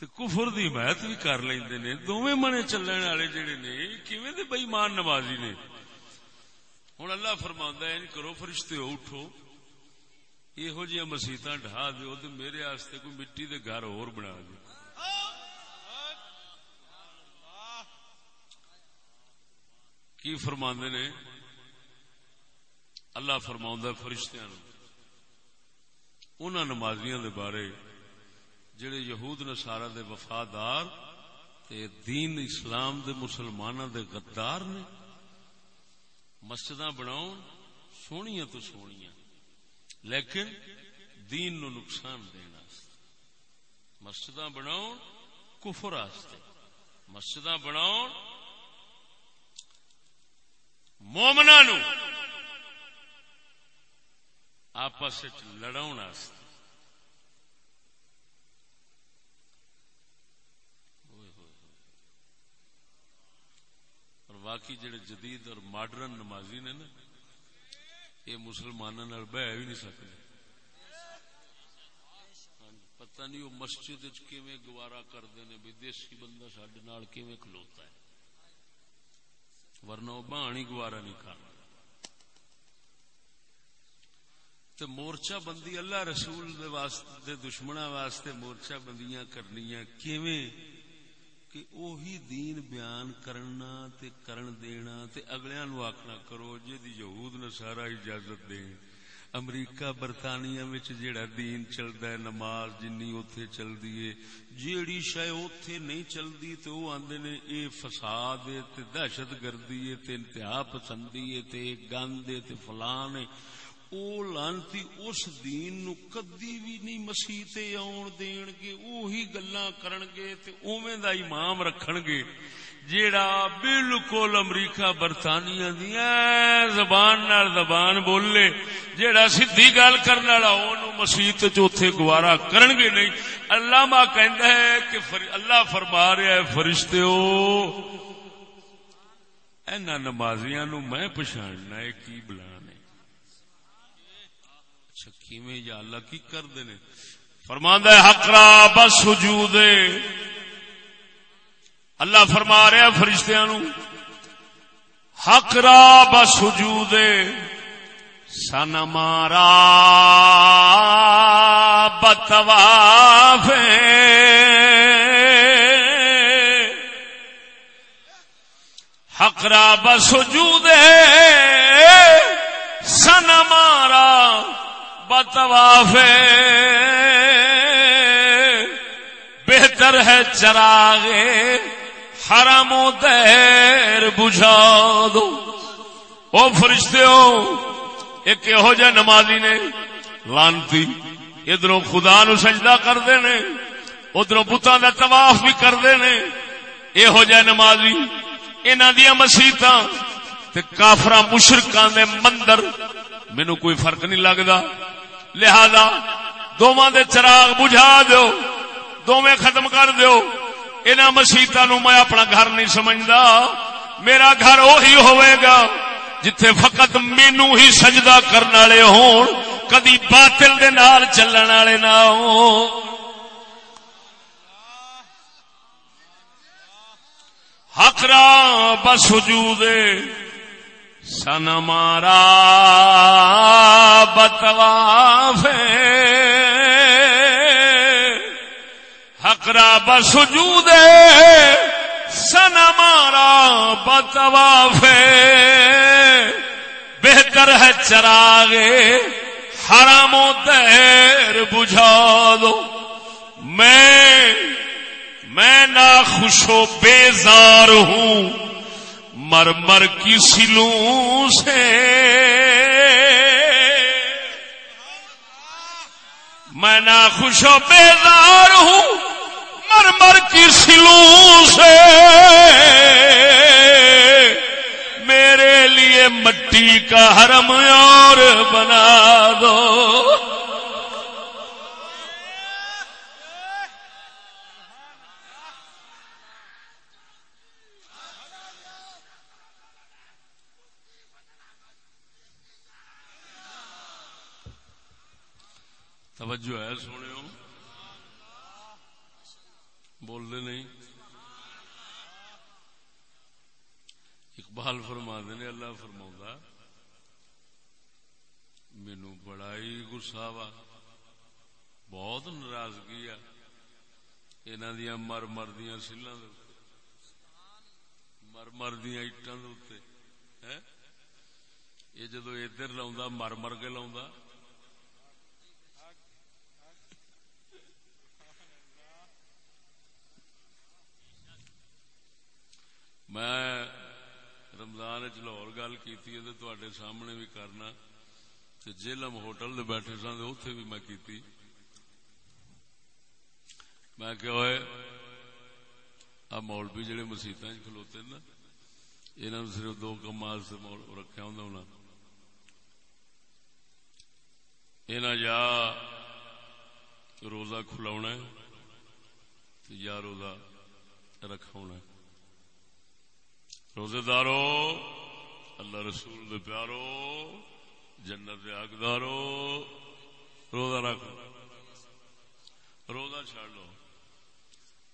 تے کفر دی حمایت بھی کر لیندے نے۔ دوویں منے چلن والے جڑے نے، کیویں دے بے ایمان نمازی نے؟ ہوں اللہ فرما کرو فرشتے اٹھو۔ یہو جی مسیت ڈھا دو تو میرے آستے کوئی مٹی دے گھر اور بنا دو کی فرما نے؟ اللہ فرما فرشتیاں ان نمازیاں دے بارے جڑے یہود نسارا دے وفادار تے دین اسلام دے مسلمانوں دے غدار نے مسجد بناؤ سونی تو سونی لیکن دین نو نقصان دینا مسجد بناؤ کفر مسجد بناؤ مومنا نو آپس لڑاؤ باقی جڑے جدید اور ماڈرن نمازی نے نا یہ مسلمانوں بہ بھی نہیں سکتے پتہ نہیں وہ مسجد گوارا کرتے ہیں بھی دیسی بندہ سڈے کھلوتا ہے۔ ورنہ وہ بہانی گوارا نہیں کر مورچہ بندی اللہ رسول دے واسطے دشمنا واسطے مورچہ بندیاں کرنی کیویں؟ کہ اوہی دین بیان کرنا تے کرن دینا تے اگلیاں نو آکھنا کرو جے دی یہود نے سارا اجازت دین۔ امریکہ برطانیہ وچ جیڑا دین چلدا ہے، نماز جنی اوتھے چلدی ہے، جیڑی شے اوتھے نہیں چلدی تے او آندے نے اے فساد ہے تے دہشت گردی ہے تے انتہا پسندی ہے تے گند ہے تے فلان ہے او لانتی اس دین نو کدی بھی نہیں مسیح آن دین گے اوہی گلا کرن گے تے اوویں دا امام رکھن گے جیڑا بالکل امریکہ برطانیہ دی زبان نال زبان بولے جیڑا سیدھی گل کرنے والا اونوں مسیح تے اوتھے گوارا کرن گے نہیں اللہ ما کہندا ہے کہ اللہ فرما رہا ہے فرشتےو اینا نمازیاں نو میں پہچاننا ہے کی بلانے بلا کیویں یا اللہ کی کر دینے فرماندا ہے، حق را بس وجود اللہ فرما رہا فرشتیاں نو حق را بس وجود سن مارا بتواف اقرا بسجود سن مارا بتواف بہتر ہے چراغ حرم و دیر بجھا دو۔ او فرشتے ہو ایک یہو جہ نمازی نے لانتی ادھر خدا نو سجدہ کرتے نے ادھر بتان کا طواف بھی کرتے نے۔ یہو جہ نمازی انہوں دیا مسیحت کافر مشرقان دے مندر مینو کوئی فرق نہیں لگتا لہذا دونوں دے چراغ بجھا دو دونوں ختم کر دو ان مسیحت نو میں اپنا گھر نہیں سمجھتا میرا گھر وہی ہوئے گا جتھے فقط مینو ہی سجدہ کرنے والے ہون، کدی باطل دے نال چلن والے نہ ہوں حقرا بسجود سن مارا بتواف حقرا بسجود سن مارا بتواف بہتر ہے چراغ حرام و دیر بجھا دو۔ میں میں نہ خوش و بیزار ہوں۔ مر مر کی سلوں سے۔ میں نہ خوش و بیزار ہوں مر مر کی سلوں سے۔ میرے لیے مٹی کا حرم اور بنا دو۔ توجہ ہے سونے بولتے نہیں۔ اقبال فرما نے اللہ فرما مینو بڑا ہی گسا وا۔ بہت ناراضگی آ ان مر مر دیا سیلوں مر مر دیا اٹان یہ جدو ادھر لا مر مر کے لا میں رمضان چ لاہور گل کی سامنے بھی کرنا جیلم ہوٹل دے بیٹھے سن اتے بھی میں کی میں کہ آ مولوی جہے مسیت کھلوتے نا انہوں صرف دو کام رکھا ہوں یا روزہ کھلا یا روزہ رکھا روزے دارو، اللہ رسول دے پیارو، جنت دے حقدارو روزہ رکھ روزہ چڑ لو۔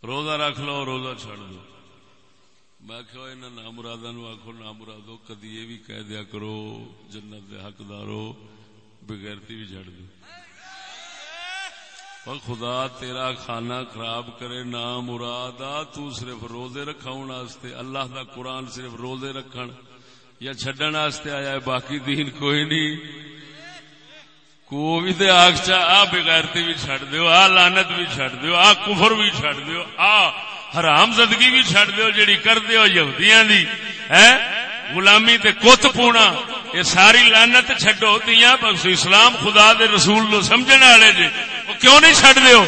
روزہ رکھ لو، روزہ چڑ دو۔ میں کہ نام مراد نو آخو نام مرادو کدی یہ بھی کہہ دیا کرو، جنت دے حقدارو بغیرتی بھی چڑ دو۔ اور خدا تیرا کھانا خراب کرے نہ مراد تو صرف روزے رکھاؤ واسطے اللہ دا قرآن صرف روزے رکھن یا چڈن واسطے آیا ہے باقی دین کوئی نہیں کو بھی تے آگ چا آ بغیرتی بھی چھڑ دیو آ لانت بھی چھڑ دیو آ کفر بھی چھڑ دیو آ حرام زدگی بھی چھڑ دیو جڑی کر دیو یہودیاں دی ہے غلامی تے کت پونا یہ ساری لانت چڈو دیا بس اسلام خدا دے رسول نو سمجھنے والے جی کیوں نہیں چڈ دیو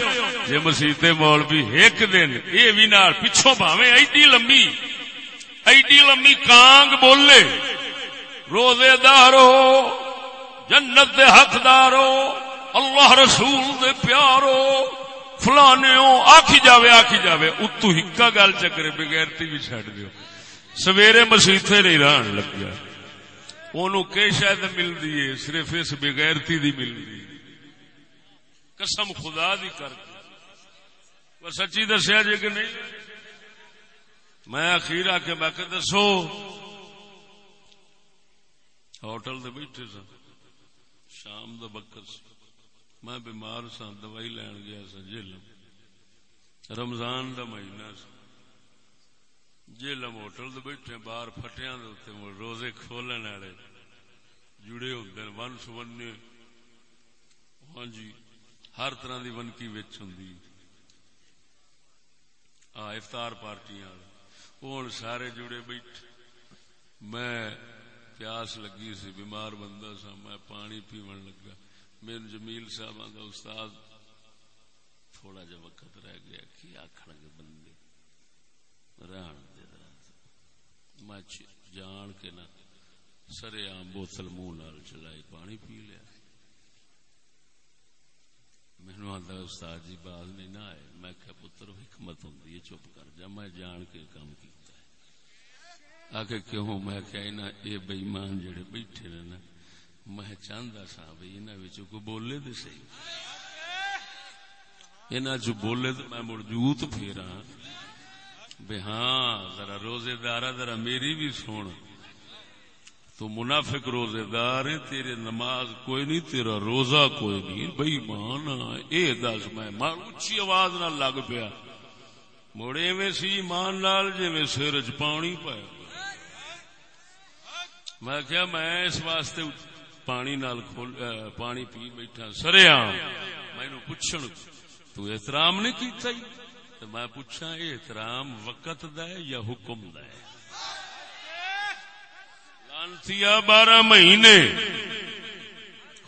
جی مسیح مول بھی ایک دن یہ بھی نال پچھوں پاوے ایڈی لمبی ایڈی لمبی کانگ بولے، روزے دارو، جنت دے حقدارو، اللہ رسول دے پیارو فلانے آخی جاوے آخی جاوے، اتو ہکا گل چکرے بغیرتی بھی چڈ دیو۔ سویرے مسیطے نہیں رہن لگ گیا اونوں کہ شاید ملدی ہے صرف اس بغیرتی دی ملدی قسم خدا دی کر پر سچی دسیا جی کہ نہیں؟ میں اخیر آ کے میں کہ دسو۔ ہوٹل دے بیٹھے سن۔ شام دا بکر میں بیمار سا دوائی لین گیا سا جیل رمضان دا مہینہ سا جیلم ہوٹل دے بیٹھے، باہر فٹیاں دے اتنے مڑ روزے کھولن والے۔ جڑے ہوتے ون سبنے ہاں جی۔ ہر طرح دی ونکی وچ ہوں آ، افطار پارٹیاں۔ ہوں سارے جڑے بیٹھے۔ میں پیاس لگی سی، بیمار بندہ سا، میں پانی پیون لگا۔ میرے جمیل صاحب آدھا استاد تھوڑا جا وقت رہ گیا۔ کی آخر گے بندے؟ رہن دے میں جان کے نہ سرے آم بوتل منہ نال چلائی پانی پی لیا۔ مینو آتا استاد جی باز نہیں نہ آئے میں کیا پتر حکمت ہوں چپ کر جا میں جان کے کام کیتا ہے آ کے کیوں میں کیا یہ بئیمان جڑے بیٹھے نے نا میں چاہتا سا بھائی انہوں کو بولے تو سی انہوں چ بولے تو میں مڑجوت پھیرا بے ہاں ذرا روزے دار ذرا میری بھی سن تو منافق روزے دار تیرے نماز کوئی نہیں، تیرا روزہ کوئی نہیں۔ بھائی مان اے دس میں اچھی آواز نہ لگ پیا۔ مڑے میں سی مان لال جی سر چ پانی پایا۔ میں کیا میں اس واسطے پانی نال کھول پانی پی بیٹھا۔ سریا مینو پوچھن، تو احترام نہیں کیتا ہی؟ تو میں پوچھا، احترام وقت دا ہے یا حکم دا ہے؟ لانتیا بارہ مہینے۔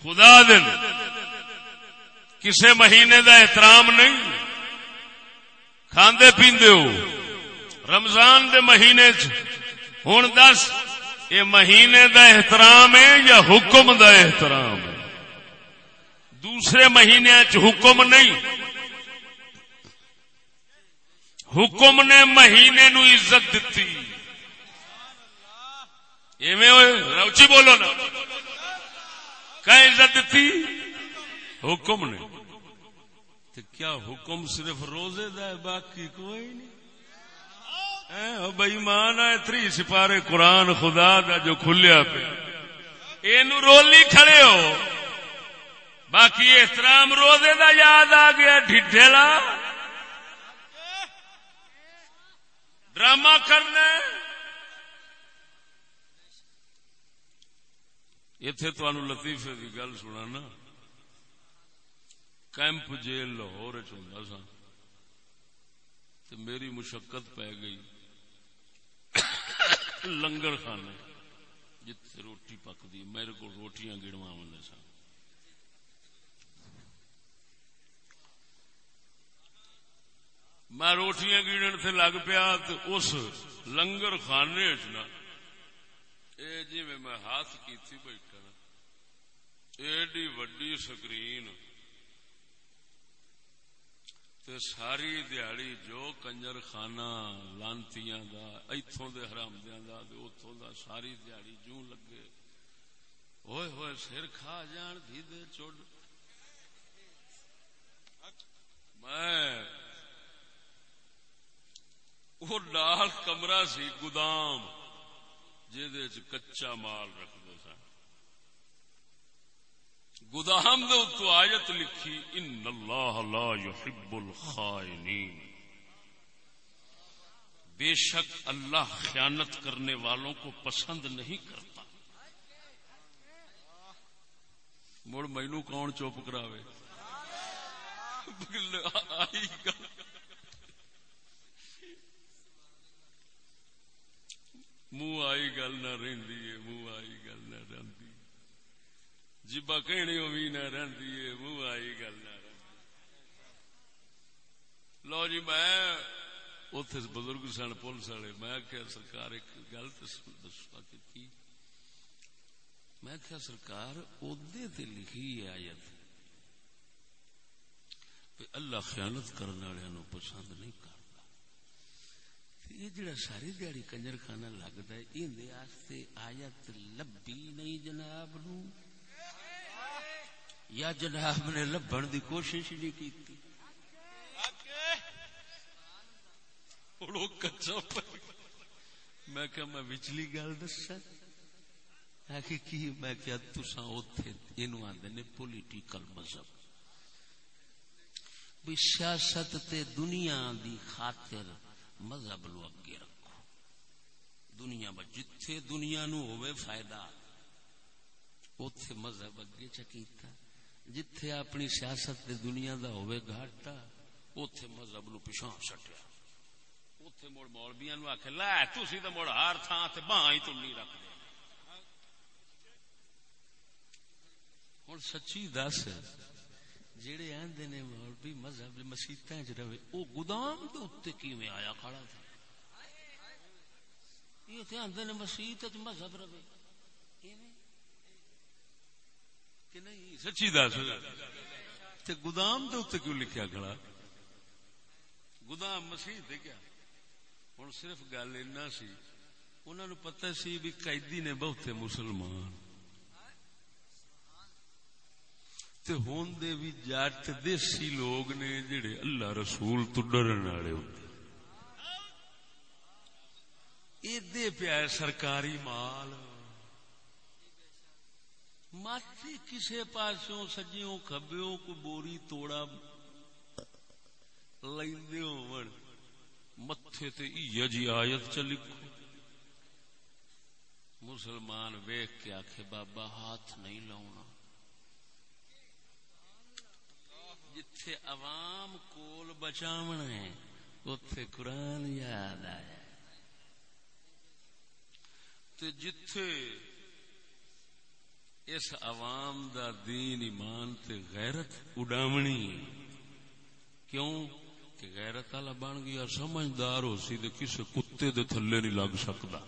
خدا دن، کسے مہینے دا احترام نہیں۔ کھاندے پیندے ہو۔ رمضان دے مہینے ہوں دس یہ مہینے دا احترام ہے یا حکم دا احترام ہے؟ دوسرے مہینے چ حکم نہیں۔ حکم نے مہینے نو عزت دیتی روچی بولو نا۔ کہ عزت دیتی حکم نے۔ تو کیا حکم صرف روزے دا ہے؟ باقی کوئی نہیں۔ بئی مان ہے تری سپارے قرآن خدا دا جو کھلیا پہ یہ رولی کھڑے ہو۔ باقی احترام روزے دا یاد آ گیا ڈھیلا ڈرامہ کرنا اتے تہن لطیفے کی گل سنا نا کیمپ جیل لاہور چ سا میری مشقت پی گئی لنگر خانے جتھے روٹی پکتی میرے کو روٹیاں گڑوا سن میں روٹیاں گیڑن سے لگ پیا تو اس لنگر خانے چ اے جی میں ہاتھ کی بیٹھا ایڈی وڈی سکرین۔ تے ساری دیہڑی جو کنجر خانہ، لانتیاں دا، ایتھوں دے حرامدیاں دا تے اوتھوں دا ساری دیہڑی جو لگے۔ ہوئے ہوئے سر کھا جان، دھی دے چوڑ میں وہ نال کمرہ سی، گودام۔ جے کچا مال رکھ دو سن۔ گدام اتو آیت لکھی، ان اللہ لا يحب الخائنین بے شک اللہ خیانت کرنے والوں کو پسند نہیں کرتا۔ مڑ مینو کون چوپ کراوے آئی گل منہ آئی گل نہ رہی منہ آئی گل نہ رہی جبا کہنی بھی نہ رہی منہ آئی گل نہ لو جی میں اتے بزرگ سن، پولیس والے، میں کیا سرکار ایک گل دسا کی میں کیا سرکار عہدے تے لکھی ہے آیت۔ اللہ خیانت کرنے والوں پسند نہیں کر۔ یہ جڑا ساری دیہی کنجر خانہ لگتا ہے اندر آیت لبی نہیں جناب نو۔ یا جناب نے لبن دی کوشش نہیں کی میں کیا میں وچلی گل دسا کی؟ میں کیا تسا اوتھے اینو آندے نے پولیٹیکل مذہب۔ بھی سیاست تے دنیا دی خاطر مذہب لو اگے رکھو۔ دنیا جتھے دنیا نو ہوئے فائدہ اتے مذہب اگے چکیتا۔ جتھے اپنی سیاست دے دنیا دا ہوئے گھاٹا اتے مذہب نو پچھا سٹیا اتے مڑ مولبیا نو آخ لے تھی تو مڑ ہر تھان سے باہ ہی تلی رکھ دے۔ ہوں سچی دس جہے آدھے نے مولوی مذہب مسیطا چ رہے وہ گودام کے اتنے آیا کھڑا تھا؟ یہ آدھے نے مسیت مسیحت مذہب رہے۔ کہ نہیں، سچی دس۔ گودام کے اتنے کیوں لکھیا کھڑا؟ گودام مسیح دے کیا؟ ہوں صرف گل اینا سی انہوں نے پتا سی بھی قیدی نے بہتے مسلمان۔ تے ہون دے بھی جٹ دیسی لوگ نے جڑے اللہ رسول تو ڈرن والے ہوتے ایدے پیا سرکاری مال ماتی کسے پاسوں سجیوں کبیوں کو بوری توڑا لیندے ہون متھے تے ای جی آیت چ لکھو مسلمان ویخ کے آخ بابا ہاتھ نہیں لاؤنا جتھے عوام کول بچاون ہے اتے قرآن یاد آیا۔ تے جتھے اس عوام دا دین ایمان تے غیرت اڈامنی کیوں؟ کہ غیرت والا بن گیا، سمجھدار ہو سی تے کسے کتے دے تھلے نہیں لگ سکتا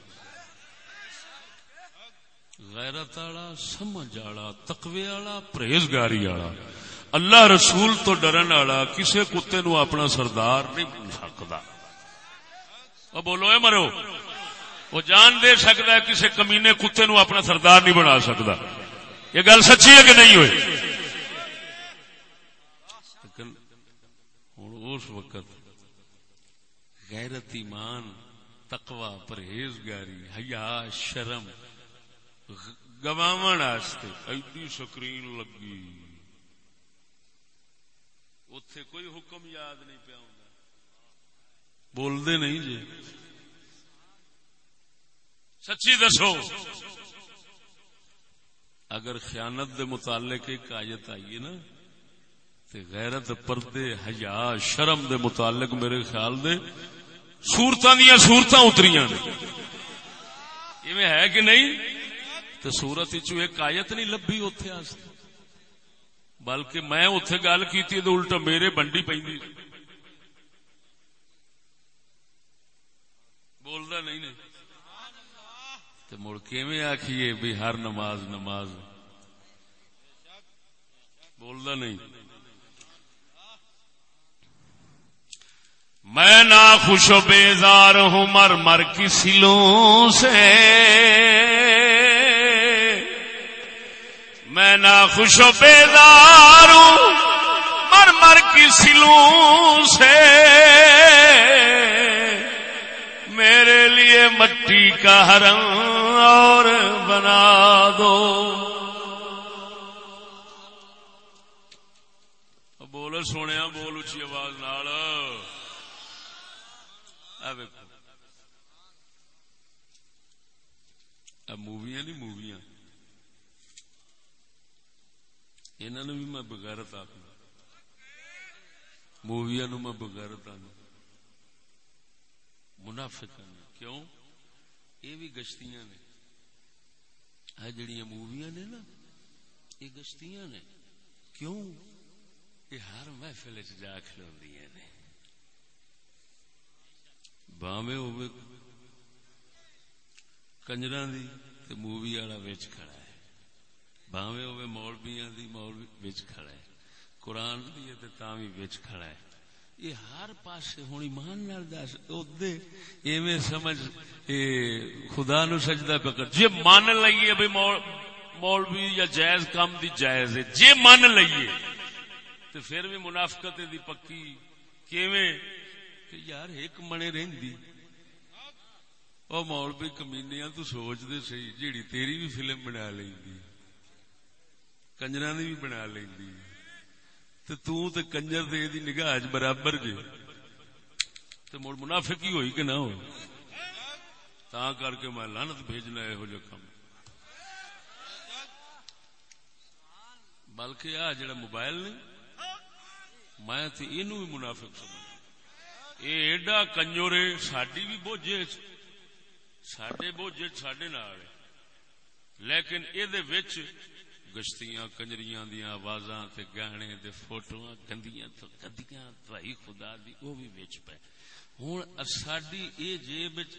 غیرت والا، سمجھ والا، تقوی والا، پرہیزگاری والا۔ اللہ رسول تو ڈرن والا کسے کتے نو اپنا سردار نہیں بن سکتا۔ وہ بولو، اے مرو، وہ جان دے سکتا ہے کسی کمینے کتے نو اپنا سردار نہیں بنا سکتا۔ یہ گل سچی ہے کہ نہیں ہوئی؟ لیکن ہوں اس وقت غیرت ایمان تقوا پرہیزگاری، حیا، شرم گواون ایڈی سکرین لگی۔ اتے کوئی حکم یاد نہیں پیا بولتے نہیں جی۔ سچی دسو۔ اگر خیانت دے متعلق ایک آیت آئیے نا، تے غیرت پردے، حیا، شرم دے متعلق میرے خیال دے سورتاں دیا سورتاں اتریاں نے۔ ہے کہ نہیں؟ تو سورت ایک آیت نہیں لبھی اتے بلکہ میں اتے گل کی تو الٹا میرے بنڈی پہ بولتا نہیں تو مڑ کی آخیے بھی ہر نماز نماز۔ بولتا نہیں۔ میں نہ خوش و بیزار ہوں مر مر کی سلوں سے۔ میں نہ خوش و بیزار ہوں، مر مر کی سلوں سے۔ میرے لیے مٹی کا حرم اور بنا دو۔ بول سونے بول اچھی آواز نال۔ موویاں نہیں موویاں۔ انہوں نے بھی میں بغیرت آخنا موویا نو میں بغیرت آنا منافق کیوں یہ بھی گشتیاں نے آ جڑی موویاں نے نا یہ گشتیاں نے کیوں یہ ہر محفل چ جا کھلو نے باوے ہوے دی تے مووی والا وچ کھڑا ہے باوے ہوے مولویاں دی مولوی وچ کھڑا ہے۔ قرآن دی تے تاں وی وچ کھڑا ہے۔ یہ ہر پاس ہوں ایمان نال دس ادے ایویں سمجھ، اے خدا نو سجدہ پکڑ جی من لئیے بھی مولوی یا جائز کام دی جائز ہے۔ جی من لئیے تو پھر بھی منافقت دی پکی کیویں؟ کہ یار ایک منے رہندی۔ او مولوی کمینیاں تو سوچ دے صحیح جیڑی تیری بھی فلم بنا لیندی کنجراں دی بھی بنا لیندی تو تو تے کنجر دے دی نگاہ برابر جے تے مڑ منافق ہی ہوئی کہ نہ ہو تا کر کے میں لانت بھیجنا یہو جہ کام بلکہ آ جڑا موبائل نہیں میں تے اینو بھی منافق سمجھ اے ایڈا کنجورے ساڈی بھی بوجھے ساڈے بوجھے ساڈے نال لیکن اے دے وچ گشتیاں، کنجریاں دیاں آوازاں تے گانے تے فوٹواں گندیاں تو گندیاں توائی خدا دی او بھی وچ پے۔ ہن ساڈی اے جیب وچ،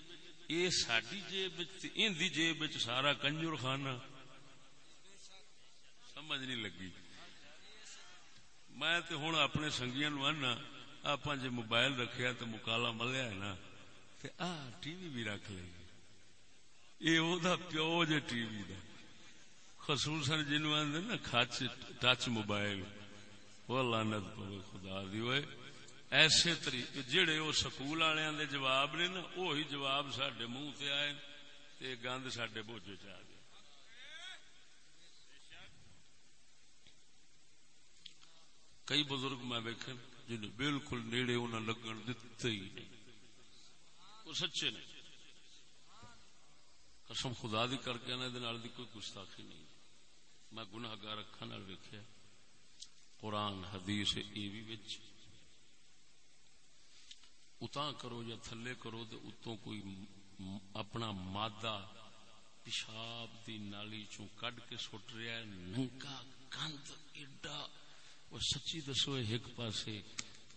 اے ساڈی جیب وچ تے این دی جیب وچ سارا کنجر خانہ۔ سمجھ نہیں لگی۔ میں تے ہن اپنے سنگیاں نو آنا آپ جے موبائل رکھیا تے مکالا ملیا ہے نا، تے آ ٹی وی بھی رکھ لیں گے یہ او دا پیو جے ٹی وی دا۔ خصوصاً جنوں آندے نا کھچ ٹچ موبائل، وہ لعنت پوے خدا دی ہوئے۔ ایسے طریقے جڑے وہ سکول والے دے جواب نے نا وہی جواب سڈے منہ تے آئے تے گند سڈے بوجھے چ آ گیا۔ کئی بزرگ میں ویکن جنہیں بالکل نیڑے انہیں لگن دتے ہی نہیں۔ وہ سچے نے۔ قسم خدا دی کر کے دے نال دی کوئی گستاخی نہیں۔ میں گناہ گار اکھاں نال ویکھیا۔ قرآن، حدیث، ای وی وچ۔ اتاں کرو یا تھلے کرو تے اتوں کوئی اپنا مادہ پیشاب دی نالی چوں کڈ کے سٹ رہا ہے ننگا گند ایڈا۔ وہ سچی دسو، ایک پاسے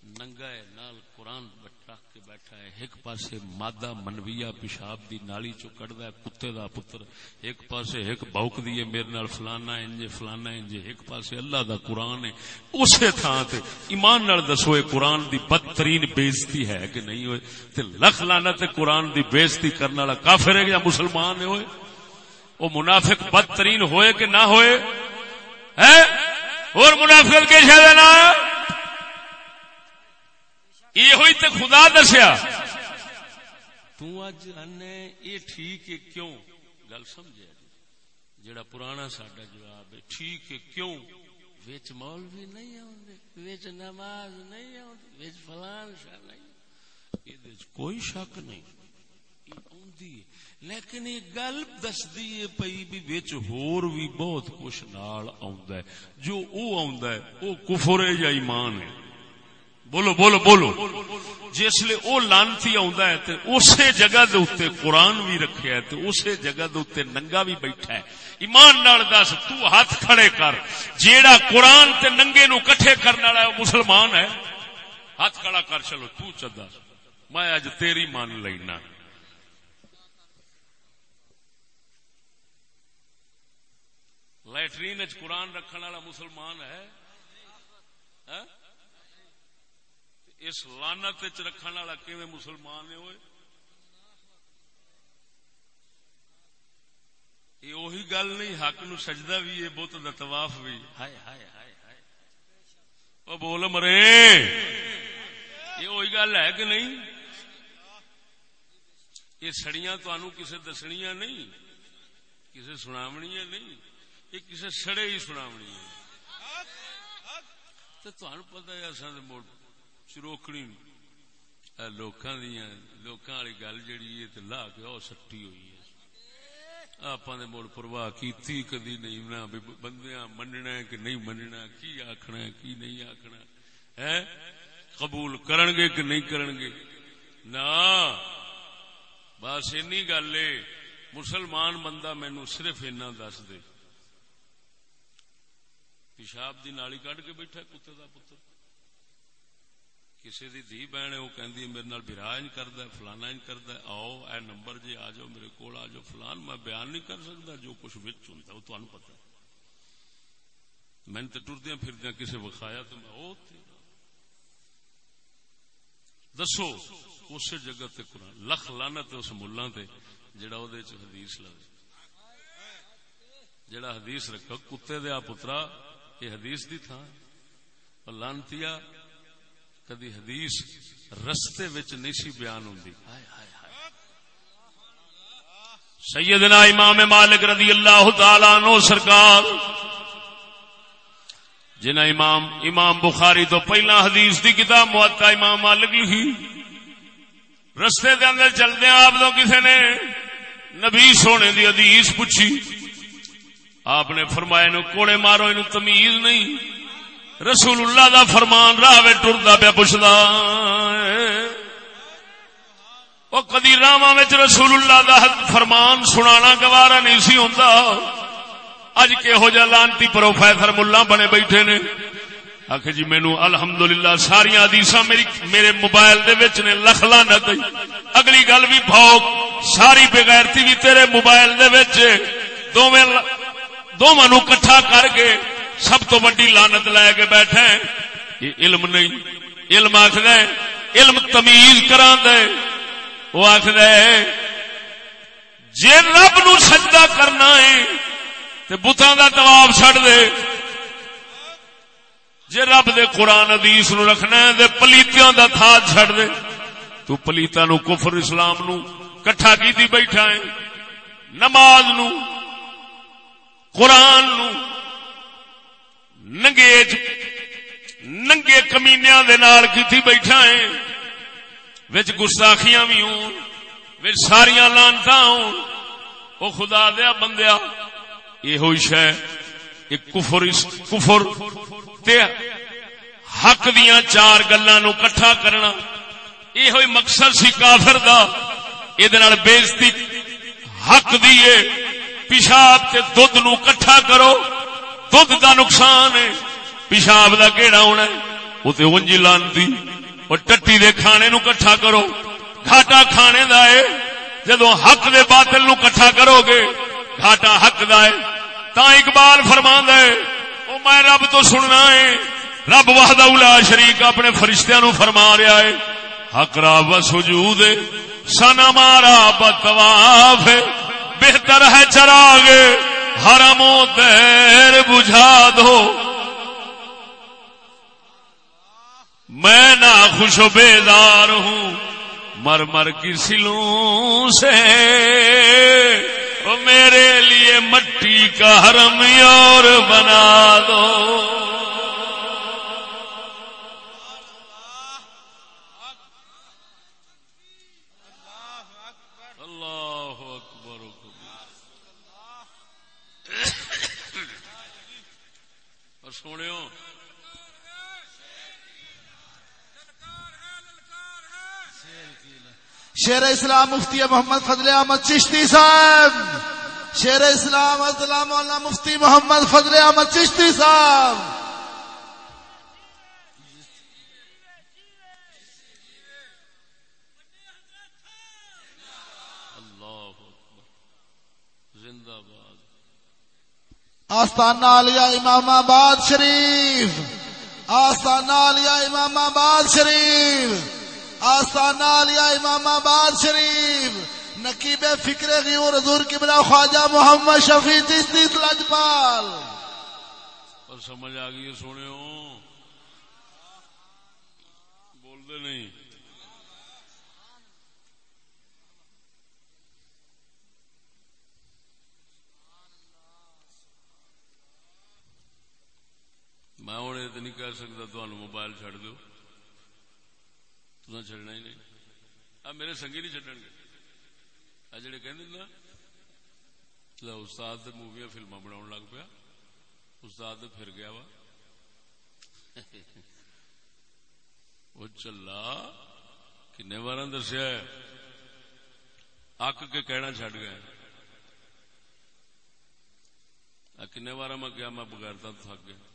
ننگا ہے، نال قرآن رکھ کے بیٹھا ہے۔ ایک پاسے مادہ منویا پیشاب دی نالی چو کڈدا ہے، کتے دا پتر۔ ایک پاسے ایک بوک دیے میرے نال فلانا انج فلانا انج ایک پاسے اللہ دا قرآن ہے۔ اسی تھان تے ایمان نال دسو یہ قرآن دی بدترین بےزتی ہے کہ نہیں ہوئے؟ تے لکھ لانا تے قرآن دی بےزتی کرنے والا کافر ہے یا مسلمان ہے ہوئے؟ وہ منافق بدترین ہوئے کہ نہ ہوئے؟ ہے اور منافقت کے شاید نہ یہ تے خدا دسیا۔ تو اج انے یہ ٹھیک ہے کیوں؟ گل سمجھے جڑا پرانا ساڈا جواب ہے، ٹھیک ہے کیوں؟ وچ مولوی نہیں آوندے، وچ نماز نہیں آوندی وچ فلان شاہ نہیں۔ یہ کوئی شک نہیں۔ لیکن یہ گل دسدی ہے پئی بھی وچ ہور بھی بہت کچھ نال آوندا ہے۔ جو او آوندا ہے کفر ہے یا ایمان ہے؟ بولو بولو بولو۔ جسلے او لانتی آوندا ہے تے اسی جگہ دے اوتے قرآن بھی رکھیا ہے تے اسی جگہ دے اوتے ننگا بھی بیٹھا ہے۔ ایمان نال دس، تو ہاتھ کھڑے کر۔ جیڑا قرآن تے ننگے نو کٹھے کرنے والا ہے، وہ مسلمان ہے۔ ہاتھ کھڑا کر، چلو تو چدا۔ میں اج تیری مان لینا۔ لٹرین قرآن رکھنے والا مسلمان ہے۔ ہاں؟ اس لانت رکھنے والا کیون مسلمان ہے ہوئے یہ وہی گل نہیں حق نو سجدہ بھی ہے بت دا طواف بھی ہائے ہائے ہائے ہائے۔ او بول مرے یہ وہی گل ہے کہ نہیں؟ یہ سڑیاں تو کسے دسنیاں نہیں کسے سناونیاں نہیں یہ کسے سڑے ہی سناونی تو تمہیں پتا ہے اصل موڑ چروکڑی لوکاں دیاں، لوکاں والی گل جڑی ہے تے لا کے او سٹی ہوئی ہے۔ آپاں دے موڑ پرواہ کیتی، کدی نہیں نہ بھی بندیاں مننا کہ نہیں مننا کی آکھنا ہے، کی نہیں آکھنا۔ ہے؟ قبول کرن گے کہ نہیں کرن گے؟ نہ بس اینی گل ہے مسلمان بندہ مینو صرف اینا دس دے۔ پیشاب دی نالی کڈ کے بیٹھا کتے دا پتر کسی دی دھی بہن ہے وہ کہندی ہے میرے نال برا انج کردا ہے فلانا انج کردا ہے آؤ اے نمبر جی آ جاؤ میرے کول آ جاؤ فلان میں بیان نہیں کر سکتا جو کچھ وچ ہوندا وہ تانوں پتہ ہے میں تے ٹردیاں پھردیاں کسے وکھایا تو میں او تے دسو اس جگہ تے قرآن لکھ لعنت اس ملہ تے جڑا او دے چ حدیث لگے جڑا حدیث رکھا کتے دیا پترا یہ حدیث دی تھا لانتیا کدی حدیث رستے وچ نہیں سی بیان ہوندی۔ سیدنا امام مالک رضی اللہ تعالی عنہ سرکار جنہ امام امام بخاری تو پہلا حدیث دی کتاب معطا امام مالک لکھی رستے دے اندر چلدے آپ تو کسی نے نبی سونے دی حدیث پوچھی۔ آپ نے فرمایا نو کوڑے مارو یہ تمیز نہیں۔ رسول اللہ دا فرمان راہ ٹرتا پیا پوچھتا وہ کدی راوا رسول اللہ دا فرمان سنانا گوارا نہیں سی ہوں اج کہ لانتی پروفیسر ملا بنے بیٹھے نے۔ آخ جی مینو الحمد للہ ساریا میری میرے موبائل دے وچ نے لکھ لانا اگلی گل بھی بھوک، ساری بغیرتی بھی تیرے موبائل دے وچ۔ دونوں کٹھا کر کے سب تو وڈی لانت لے کے بیٹھے یہ علم نہیں۔ علم آخر علم تمیز کرا دے وہ آخر جی رب نو سجدہ کرنا ہے تو بتان کا دباب چڈ دے۔ جی رب دے قرآن ادیس نو رکھنا ہے دے پلیتیاں دا تھا چھڑ دے۔ تو پلیتا نو کفر، اسلام نو کٹھا کی بیٹھا ہے۔ نماز نو، قرآن نو ننگے ننگے کمینیاں دے نال کی بیٹھا ہے۔ وچ گستاخیاں بھی ہوں وچ ساریاں لانتا ہوں او خدا دیا بندیا یہ ہوئی شہ ایک کفر کفر تے حق دیا چار گلوں کٹھا کرنا۔ یہ ہوئی مقصد سی کافر دا۔ یہ بےزتی حق دیے پیشاب تے دھد نو کٹھا کرو۔ دھد دا نقصان ہے پیشاب دا کیڑا ہونا وہ تو اونجی لانتی اور ٹٹی دے کھانے نو کٹھا کرو گھاٹا کھانے دا ہے جدو حق دے باطل نو کٹھا کرو گے گھاٹا حق دا ہے تا اقبال فرما ہے وہ میں رب تو سننا ہے رب وحد اولا شریک اپنے فرشتیاں نو فرما رہا ہے حق رب سجود سنا مارا بتواف بہتر ہے چراغ حرم و دیر بجھا دو۔ میں نہ خوش و بیدار ہوں۔ مر مر کی سلوں سے۔ میرے لیے مٹی کا حرم اور بنا دو اللہ اکبر اور سونے شیر اسلام مفتی محمد فضل احمد چشتی صاحب۔ شیر اسلام اسلام مفتی محمد فضل احمد چشتی صاحب۔ آستانہ علیہ امام آباد شریف، آستانہ علیہ امام آباد شریف، آستانہ لیا امام آباد شریف، نقیب فکر غیور حضور کی بنا خواجہ محمد شفیع چشتی لجپال اور سمجھ آ گئی سونے بول دے نہیں۔ میں ہوں یہ تو نہیں کہہ سکتا تمہیں موبائل چڈ دو چڑنا ہی نہیں۔ آ، میرے سنگی نہیں چڈن گے۔ آ، جڑے کہ استاد موویاں فلما بنا لگ پیا۔ استاد پھر گیا وا۔ وہ چلا کن بار دسیا اک کے کہنا چڈ گیا۔ کن بار میں کیا میں بغیر تھک گیا۔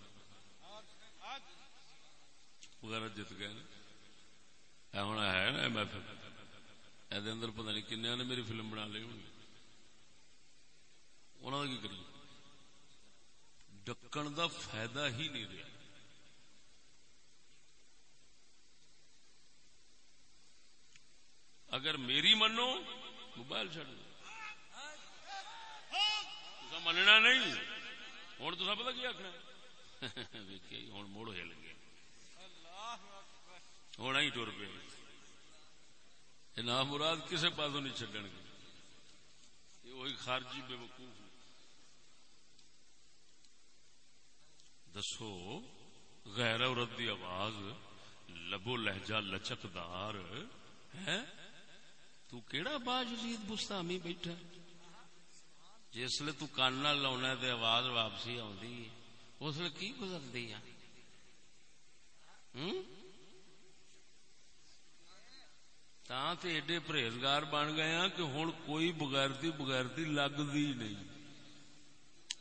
بغیر جت گیا ہوں ہے نا محفل یہ اندر پتا نہیں کنیا نے میری فلم بنا لی ہوں انہوں نے کی کری ڈکن دا فائدہ ہی نہیں رہا۔ اگر میری منو، موبائل چڑ مننا نہیں۔ ہوں تو پتا کی آخنا ہوں جی، موڑ ہل گیا ہونا ہی ٹور پہ۔ نام مراد کسے پاسوں نہیں چڈن گے۔ یہ وہی خارجی بے وقوف دسو، غیر عورت دی آواز، لبو لہجہ لچکدار ہے تو کیڑا باج جیت بستامی بیٹھا؟ جسل تن لاؤنا تو آواز واپسی آدھی اس لیے کی گزرتی تے ایڈے پرہیزگار بن گئے ہیں کہ ہوں کوئی بغیرتی بغیرتی لگتی نہیں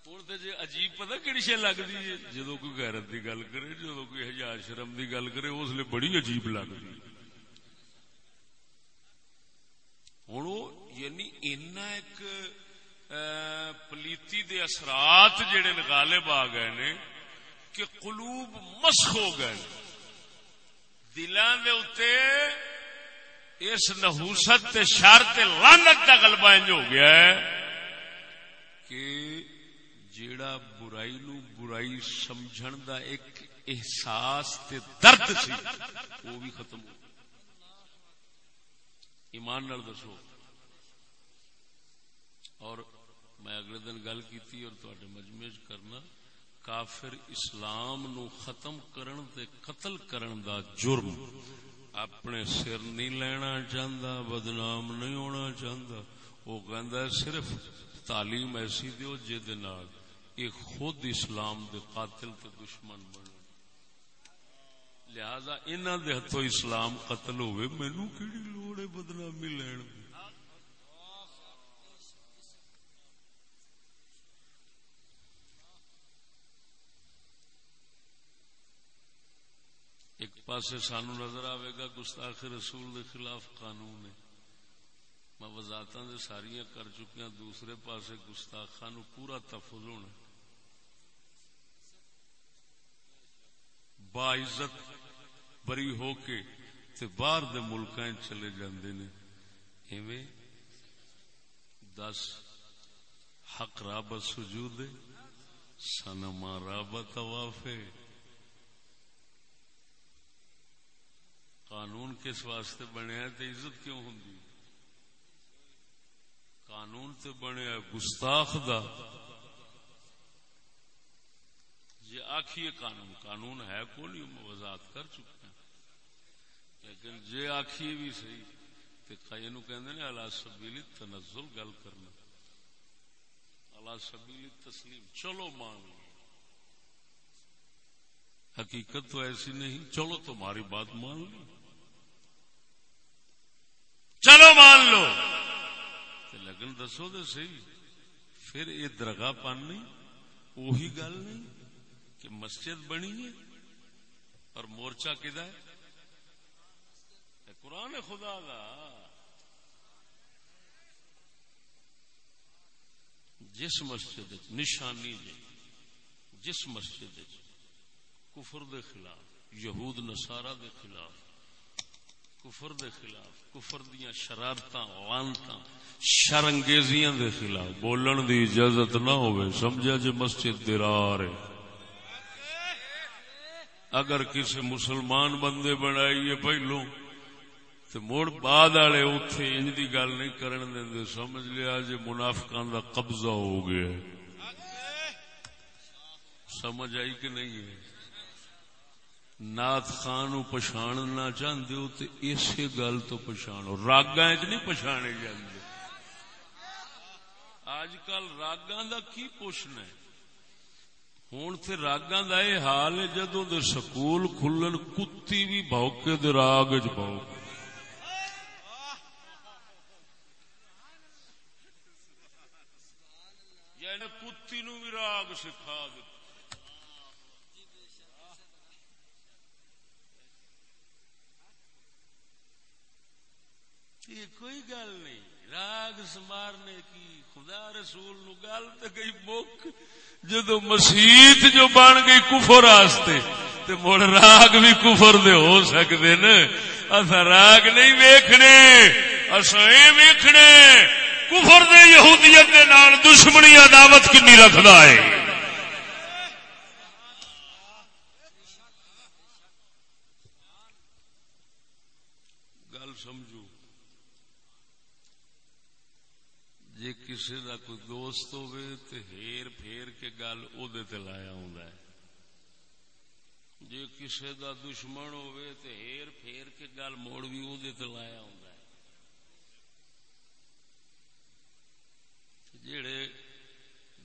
ہوں تو جی عجیب پتا کہڑی شے لگتی ہے جدو کوئی غیرت کی گل کرے جدو کوئی ہزار شرم کی گل کرے اس لیے بڑی عجیب لگتی ہوں یعنی اینا ایک پلیتی دے اثرات جڑے نکالے با گئے نے کہ قلوب مسخ ہو گئے دلان دے اتے اس نحوست تے شر لانت کا غلبہ انج ہو گیا ہے کہ جیڑا برائی نو برائی سمجھن دا ایک احساس تے درد سی، وہ بھی ختم ہو ایمان نال دسو۔ اور میں اگلے دن گل کی اور تھوڑے مجمے کرنا، کافر اسلام نو ختم کرن تے قتل کرن دا جرم۔ اپنے سر نہیں لینا چاہتا، بدنام نہیں ہونا چاہتا۔ وہ کہندا صرف تعلیم ایسی دیو جہد نال یہ خود اسلام دے قاتل تے دشمن بن لہذا انہاں دے ہتھوں اسلام قتل ہوئے، مینوں کیڑی لوڑ ہے بدنامی لین پاسے سانو نظر آئے گا گستاخ رسول دے خلاف قانون ہے۔ میں وضاحت دے ساری کر چکیا ہاں، دوسرے پاسے گستاخا نو پورا تفظ ہونا۔ با عزت بری ہو کے تے باہر دے ملک چلے جاندے نے۔ ایویں دس حق رابط سجود سنما رابط توافے قانون کس واسطے بنیا تو عزت کیوں ہوں قانون تو بنیا گستاخ دا۔ جی آخیے قانون قانون ہے کو نہیں وضاحت کر چکے لیکن جی آخیے بھی صحیح تو کہ اللہ سبیلی تنزل گل کرنا۔ اللہ سبیلی تسلیم چلو مان لو۔ حقیقت تو ایسی نہیں، چلو تمہاری بات مان لو۔ چلو مان لو۔ لگن دسو تو سی۔ پھر یہ درگاہ پن نہیں، وہی گل نہیں کہ مسجد بنی ہے اور مورچہ کدا ہے؟ قرآن خدا کا جس مسجد نشانی جی جس مسجد کفر دے خلاف، یہود نسارا دے خلاف کفر دے خلاف، کفر دیا شرارت وانتا شرنگیزیاں دے خلاف بولن دی اجازت نہ ہوئے، سمجھا جے مسجد درار ہے۔ اگر کسی مسلمان بندے بنائیے پہلو تو مڑ بعد والے اتے انج دی گل نہیں کرن دے سمجھ لیا جی منافقان دا قبضہ ہو گیا۔ سمجھ آئی کہ نہیں ہے؟ نات خان پچھاڑنا چاہتے ہو تو اسی گل تو پچھاڑو راگا چ نہیں پچھانے جاتے اج کل راگا دا کی پوچھنا ہے؟ ہوں تو راگا دا یہ حال ہے جدو دے سکول کھلن کتی بھی بوکے دے راگ چ بوک یعنی کتی نو بھی راگ سکھا دیتا یہ کوئی گل نہیں۔ راگ سمارنے کی خدا رسول نو گل تو گئی بک جدو مسیت جو بن گئی کفر واسطے تو مڑ راگ بھی کفر دے ہو سکتے نا اصا راگ نہیں ویکھنے اصا یہ ویکھنے۔ کفر دے یہودیت دے نال دشمنی عداوت کنی رکھدا ہے گل سمجھو جی کسی کا کوئی دوست ہوے تو ہیر پھیر کے گل ادے لایا ہوں جی کسی کا دشمن ہوے تو ہیر پھیر کے گل موڑ بھی ادے لایا ہوں جڑے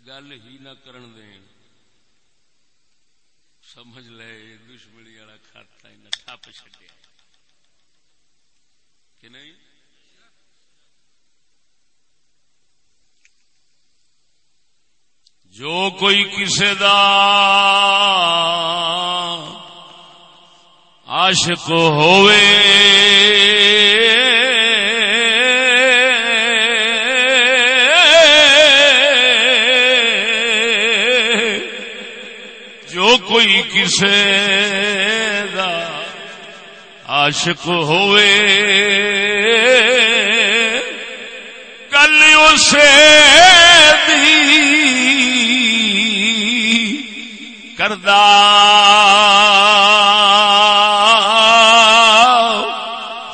گل ہی نہ کرن دین، سمجھ لے دشمنی والا کھاتا ہی نہ ٹھپ چڈیا کہ نہیں؟ جو کوئی کسی دا عاشق ہوئے جو کوئی کسی دا عاشق ہوئے کل اسے کردہ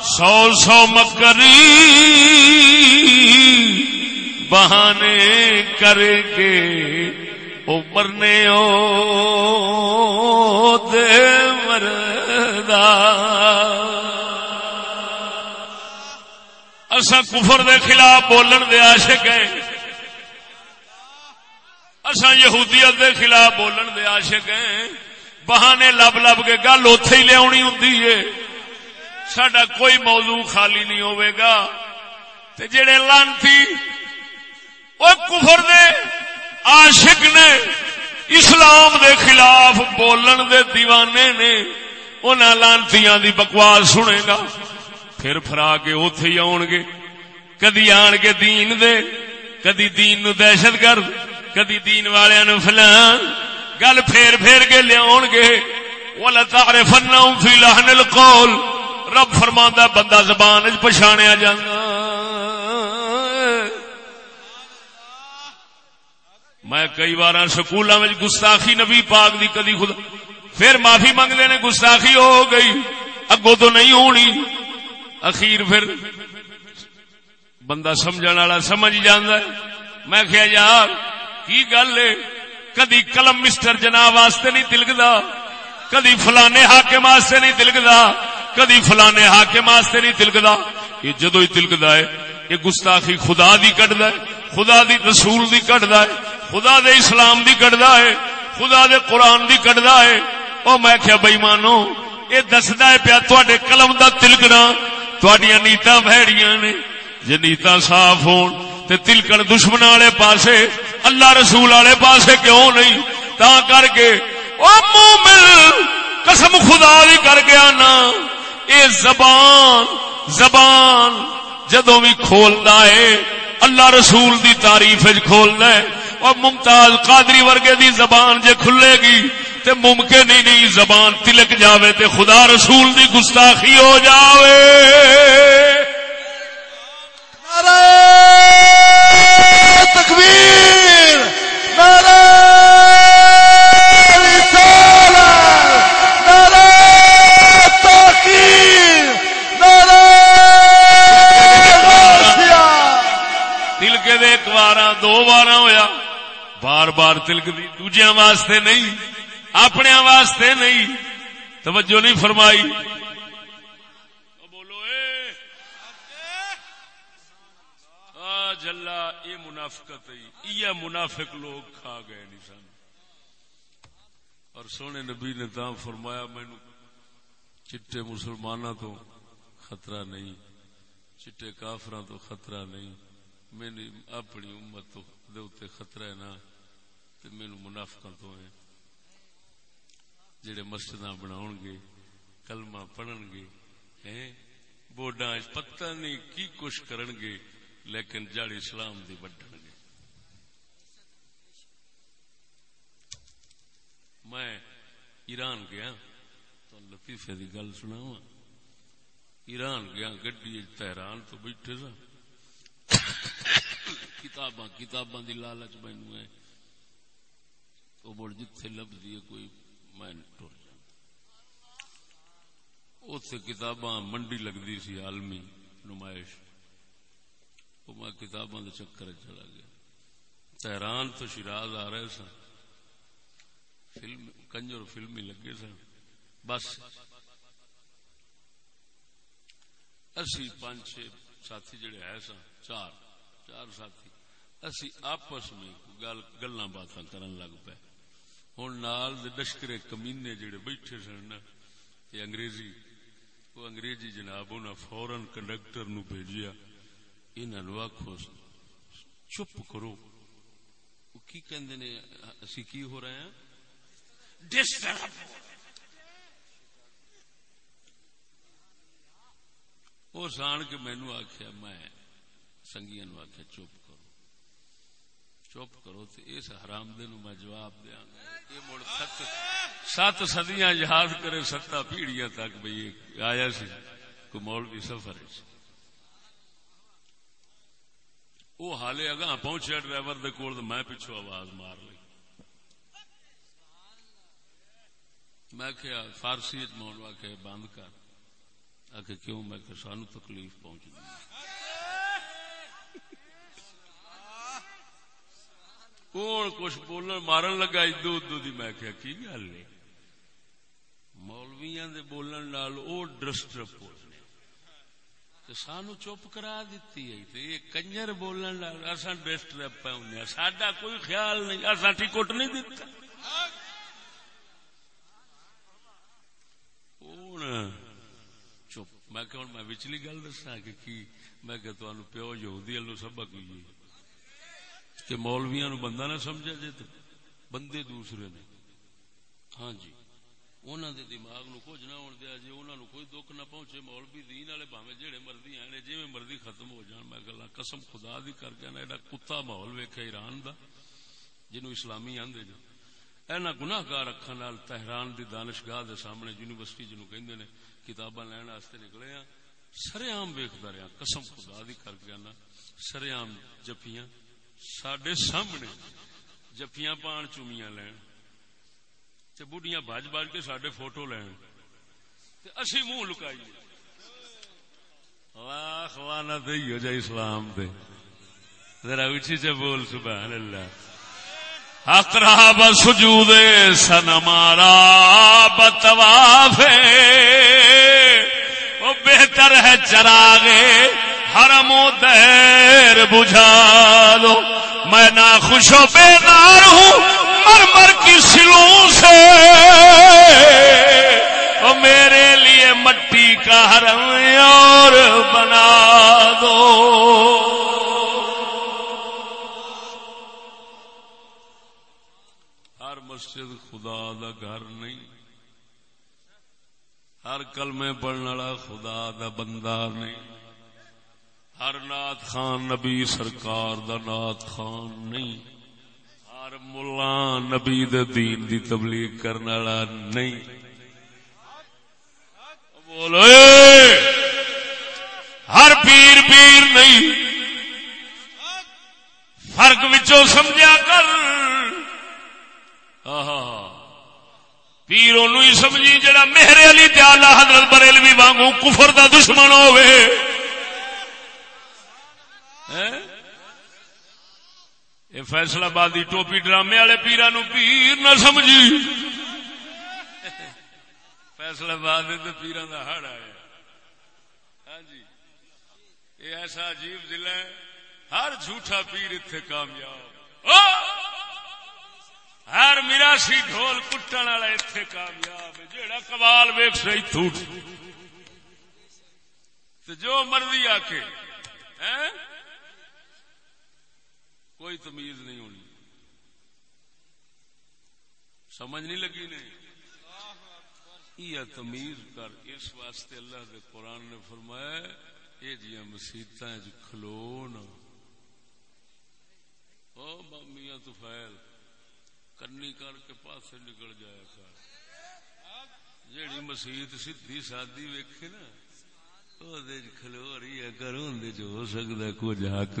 سو سو مکری بہانے کر کے او مرنے او دے مردا اسا کفر دے خلاف بولن دے عاشق ہیں۔ اسا یہودیت دے خلاف بولن دے عاشق ہیں۔ بہانے لب لب کے گل اوتھے ہی لیا ہوں سڈا کوئی موضوع خالی نہیں ہوئے گا۔ تے جڑے لانتی وہ کفر دے عاشق نے اسلام دے خلاف بولن دے دیوانے نے انہاں لانتیاں دی بکواس سنے گا۔ پھر فرا کے اوتھے ہی آن گے۔ کدی آن کے دین دے، کدی دین نو دہشت گرد۔ کدی دین والے نو فلان گل پھیر پھیر کے لیا گے ولا تعرفنهم فی لحن القول رب فرماندا بندہ زبان وچ پچھانیا جاندا میں کئی بار سکولوں میں گستاخی نبی پاک دی کدی خدا پھر معافی منگتے نے گستاخی ہو گئی اگو تو نہیں ہونی اخیر پھر بندہ سمجھ والا سمجھ جانا میں کیا یار کی گل ہے؟ کدی قلم مسٹر جناب واسطے نہیں تلکدا کدی فلانے حاکم واسطے نہیں تلکدا کدی فلانے حاکم واسطے نہیں تلکدا یہ جدو ہی تلکدا ہے یہ گستاخی خدا دی کٹدا ہے، خدا دی رسول دی کٹدا ہے، خدا دے اسلام دی کٹدا ہے، خدا دے قرآن دی کٹدا ہے۔ او میں کیا بئی مانو یہ دسدا ہے پیا تواڈے قلم دا تلکنا تواڈیاں نیتاں بھڑیاں نے۔ جے نیتاں صاف ہون۔ تے تلکن دشمن والے پاسے، اللہ رسول والے پاسے کیوں نہیں؟ تا کر کے، او مومن، قسم خدا دی کر گیا نا اے زبان زبان جدو بھی کھولنا ہے، اللہ رسول دی تعریف کھولنا ہے۔ اور ممتاز قادری ورگے دی زبان جے کھلے گی، تے ممکن ہی نہیں زبان تلک جاوے تے خدا رسول دی گستاخی ہو جاوے۔ تکبیر نعرہ رسالت! نعرہ دے ایک بار دو بار ہویا۔ بار بار تلک دی دوجیاں واسطے نہیں اپنے واسطے نہیں۔ توجہ نہیں فرمائی۔ بولو، اے۔ جلا یہ منافقت یہ منافق لوگ کھا گئے نہیں سن. اور سونے نبی نے تا فرمایا مینو چٹے مسلمانوں تو خطرہ نہیں. چٹے کافراں تو خطرہ نہیں. میری اپنی امت تو دے اتے خطرہ ہے نا تے مینو منافقاں تو ہے جڑے مسجد بناؤ گے، کلمہ پڑھن گے، ہیں بورڈا پتہ نہیں کی کچھ کرن گے، لیکن جڑ اسلام دی بڈن گے میں ایران گیا تو لطیفے دی گل سنا ایران گیا، گڈی تہران تو بیٹھے سا کتاباں کتاباں دی لالچ مینو ہے۔ تو مڑ جتھے لبدی ہے کوئی میں ٹر جا اتے کتاباں منڈی لگتی سی عالمی نمائش۔ وہ میں کتاباں دے چکر چلا گیا۔ تہران تو شراز آ رہے سن فلم کنجر فلمی لگے سن۔ بس۔ اسی پانچ چھ ساتھی جڑے ہے سن، چار چار ساتھی۔ اسی آپس میں گل گلا باتاں کرن لگ پے۔ ہوں نال دے لشکرے کمینے جڑے بیٹھے سن نا یہ انگریزی وہ انگریزی جناب، انہاں فورن کنڈکٹر نو بھیجیا۔ انہاں نو آکھو، چپ کرو۔ کی کہندے نے، اسی کی ہو رہے ہیں؟ ڈسٹرب وہ سان کے مینو آخیا میں سنگیا نو آخیا چپ کرو۔ چپ کرو تو اس حرام دے میں جواب دیا گا۔ یہ مڑ سات سات سدیاں یاد کرے ستا پیڑیاں تک بھئی آیا سی کو مولوی سفر ہے وہ حالے اگاں پہنچیا، ڈرائیور دے کول میں پیچھو آواز مار لی۔ میں کیا فارسی مولو آخیا بند کر آ کے کیوں؟ میں کہ سانو تکلیف پہنچ گئی۔ کون کچھ بولن، مارن لگا ادو ادو دی، میں کیا کی گل نہیں مولویاں دے بولن نال او ڈسٹرپ ہو سانو چپ کرا دیتی ہے۔ تے یہ کنجر بولن نال اساں ڈسٹرپ پہ ہونے ساڈا کوئی خیال نہیں، اساں ٹکٹ نہیں دیتا چپ میں کہ میں وچلی گل دسا کہ کی میں کہ تمہیں پیو یہودی الو سبق ہوئی کہ مولویا نو بندہ نہ سمجھا جائے تو بندے دوسرے نے ہاں جی انہوں دے دماغ نو کچھ نہ ہون دیا جی انہوں کوئی دکھ نہ پہنچے مولوی دین والے بھاوے جہے مرضی آئے جی مرضی ختم ہو جان میں گلا قسم خدا دی کر کے نا ایڈا کتا ماحول ویکھا ایران دا جنو اسلامی آندے جو اینا گناہ گار رکھن نال تہران دی دانشگاہ دے سامنے یونیورسٹی جنو کہندے نے، کتاباں لین واسطے نکلے ہیں سریام ویکھدا رہیا، قسم خدا دی کر کے نا سریام جپیاں ساڈے سامنے، جپیاں پان چومیاں لین، تے بڈیاں بج بج کے ساڈے فوٹو لین، تے اسی منہ لکائیے۔ واہ خوانا دئی ہو جائے اسلام دے۔ ذرا اچھی سے بول، سبحان اللہ۔ اقراب سجود سن مارا بتواف وہ بہتر ہے چراغے، حرم و دیر بجھا دو میں نہ خوش و بیدار ہوں مر مر کی سلوں سے۔ وہ میرے لیے مٹی کا حرم اور بنا دو۔ مسجد خدا دا گھر نہیں۔ ہر کلمے پڑھنے والا خدا دا بندہ نہیں۔ ہر نات خان نبی سرکار دا نات خان نہیں۔ ہر ملا نبی دے دین دی تبلیغ کرنے والا نہیں۔ بولو ہر پیر پیر نہیں۔ فرق وچوں سمجھا کر۔ ہاں، ہاں، ہاں۔ پیرو نو ہی سمجھی، جڑا میرے علی تیالا حضرت بریلوی وانگو کفر دا دشمن ہوئے یہ فیصلہ بادی ٹوپی ڈرامے والے پیرا نو پیر نہ سمجھی۔ فیصلہ باد پیران کا ہڑ آیا۔ ہاں جی۔ یہ ایسا عجیب ضلع ہے، ہر جھوٹا پیر اتنے کامیاب۔ ہر میراسی ڈھول کٹن والا اتنے کامیاب جہاں کبال ویک سی تھوٹ جو مرضی آ کے کوئی تمیز نہیں ہونی۔ سمجھ نہیں لگی نہیں یہ تمیز کر، اس واسطے اللہ کے قرآن نے فرمایا یہ جی مسیت کھلو نا۔ میاں تو فیل۔ کنی کر کے پاس نکل جایا کر جیڑی مسیت سیدھی سادی ویکھے نا کھلو رہی ہے گھر جو ہو سکتا کچھ حق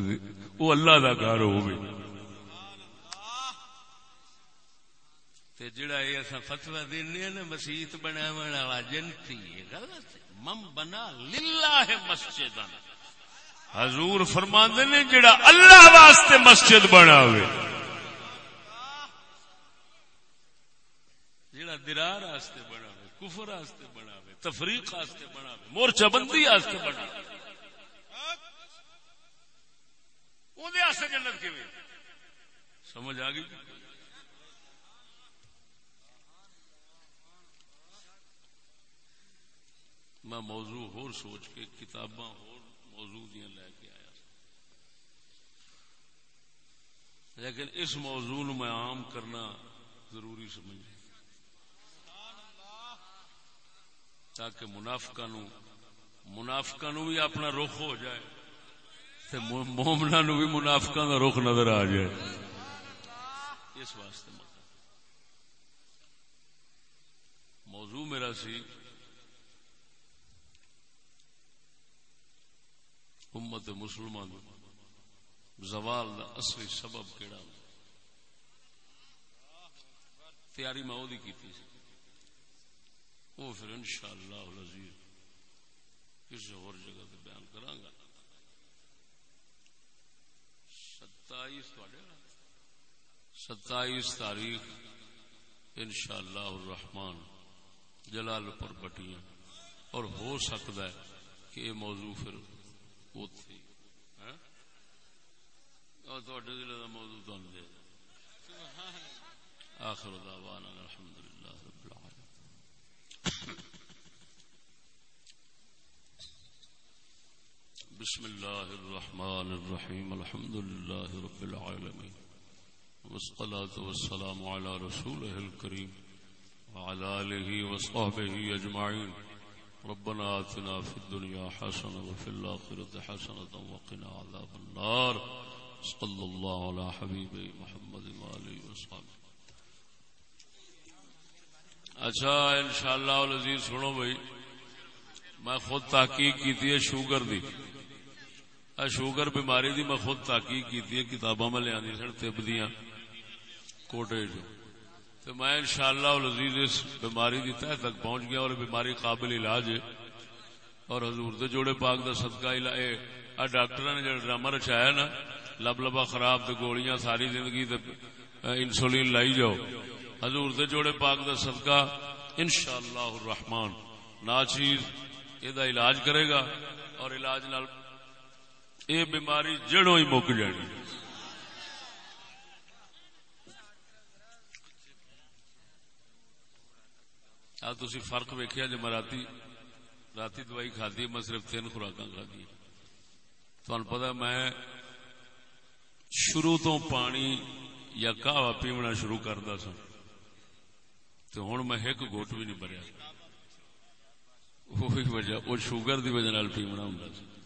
وہ اللہ کا گھر ہو جڑا یہ اصا فتوا دینا نا مسیت بنا والا جنتی غلط مم بنا للہ ہے مسجد حضور فرما نے جڑا اللہ واسطے مسجد بنا ہوئے جڑا درار واسطے بنا کفر واسطے بنا تفریق واسطے بنا مورچہ بندی واسطے بنا وہ جنت کی سمجھ آ گئی؟ میں موضوع ہور سوچ کے کتاباں ہور موضوع دیا لے کے آیا لیکن اس موضوع میں عام کرنا ضروری سمجھ تاکہ منافقہ نو منافقہ نو بھی اپنا رخ ہو جائے مومنا نو بھی منافقہ کا رخ نظر آ جائے۔ اس واسطے موضوع میرا سی امت مسلمان زوال دا اصلی سبب کیڑا تیاری میں وہ کی وہ پھر ان شاء اللہ کسی اور جگہ پہ بیان کرا گا۔ ستائیس ہاں۔ ستائیس تاریخ ان شاء اللہ الرحمان جلال پر بٹیاں۔ اور ہو سکتا ہے کہ یہ موضوع پھر ہاں؟ اور تھوڑے دلے کا موضوع تو دے۔ آخر دعوانا الحمد لله رب العالمين بسم الله الرحمن الرحيم، الحمد لله رب العالمين، والصلاة والسلام على رسوله الكريم، وعلى آله وصحبه أجمعين. ربنا آتنا في الدنيا حسنة وفي الآخرة حسنة وقنا عذاب النار. صلى الله على حبيب محمد وآله وصحبه. اچھا انشاءاللہ العزیز سنو بھائی، میں خود تحقیق کی ہے شوگر دی۔ شوگر بیماری دی میں خود تحقیق کی کتاباں میں لیا سن، طب دیا کوٹے جو۔ تو میں انشاءاللہ العزیز اس بیماری دی تہ تک پہنچ گیا اور بیماری قابل علاج ہے۔ اور حضور دے جوڑے پاک دا صدقہ علاج آ ڈاکٹر نے جو ڈرامہ رچایا نا، لب لبا خراب تے گولیاں ساری زندگی تے انسولین لائی جاؤ۔ حضور دے جوڑے پاک دا صدقہ انشاءاللہ الرحمن۔ نا چیز یہ علاج کرے گا اور علاج نال اے بیماری جڑوں ہی مک جانی تھی فرق ویکیا جی میں رات رات دوائی کھدی میں صرف تین خوراک کھدی تہن پتا میں شروع تو پانی یا کہوا پیونا شروع کرتا سا تو ہوں میں ایک گوٹ بھی نہیں بریا وہی وجہ وہ شوگر کی وجہ پیونا ہوں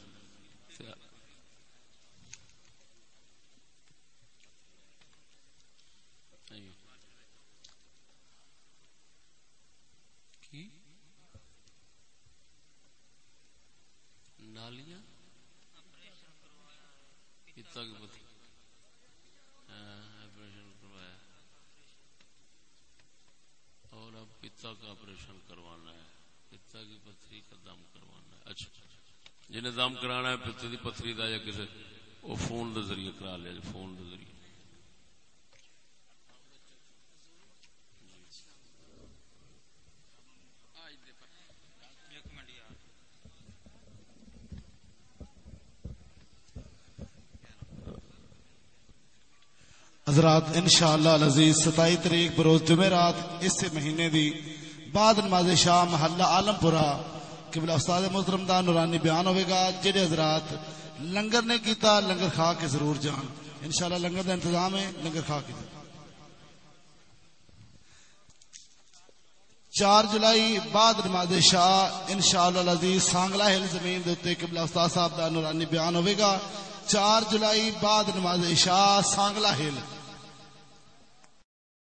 آپریشن کروایا۔ اور پتا کا آپریشن کروانا ہے۔ پتا کی پتھری کا دم کروانا ہے۔ اچھا۔ جنہیں دم کرانا ہے پتے کی پتھری کا یا کسی وہ فون کے ذریعے کرا لیا جی فون کے ذریعے۔ حضرات انشاءاللہ العزیز ستائی تاریخ بروز جمعرات اس مہینے دی بعد نماز شاہ محلہ عالم پورا قبل استاد محترم دا نورانی بیان ہوئے گا، جڑے حضرات لنگر نے کیتا، لنگر کھا کے ضرور جان۔ انشاءاللہ لنگر دا انتظام ہے، لنگر کھا کے۔ چار جولائی بعد نماز شاہ انشاءاللہ العزیز سانگلہ ہل زمین دے قبل استاد صاحب دا نورانی بیان ہوئے گا۔ چار جولائی بعد نماز عشاء سانگلہ ہل۔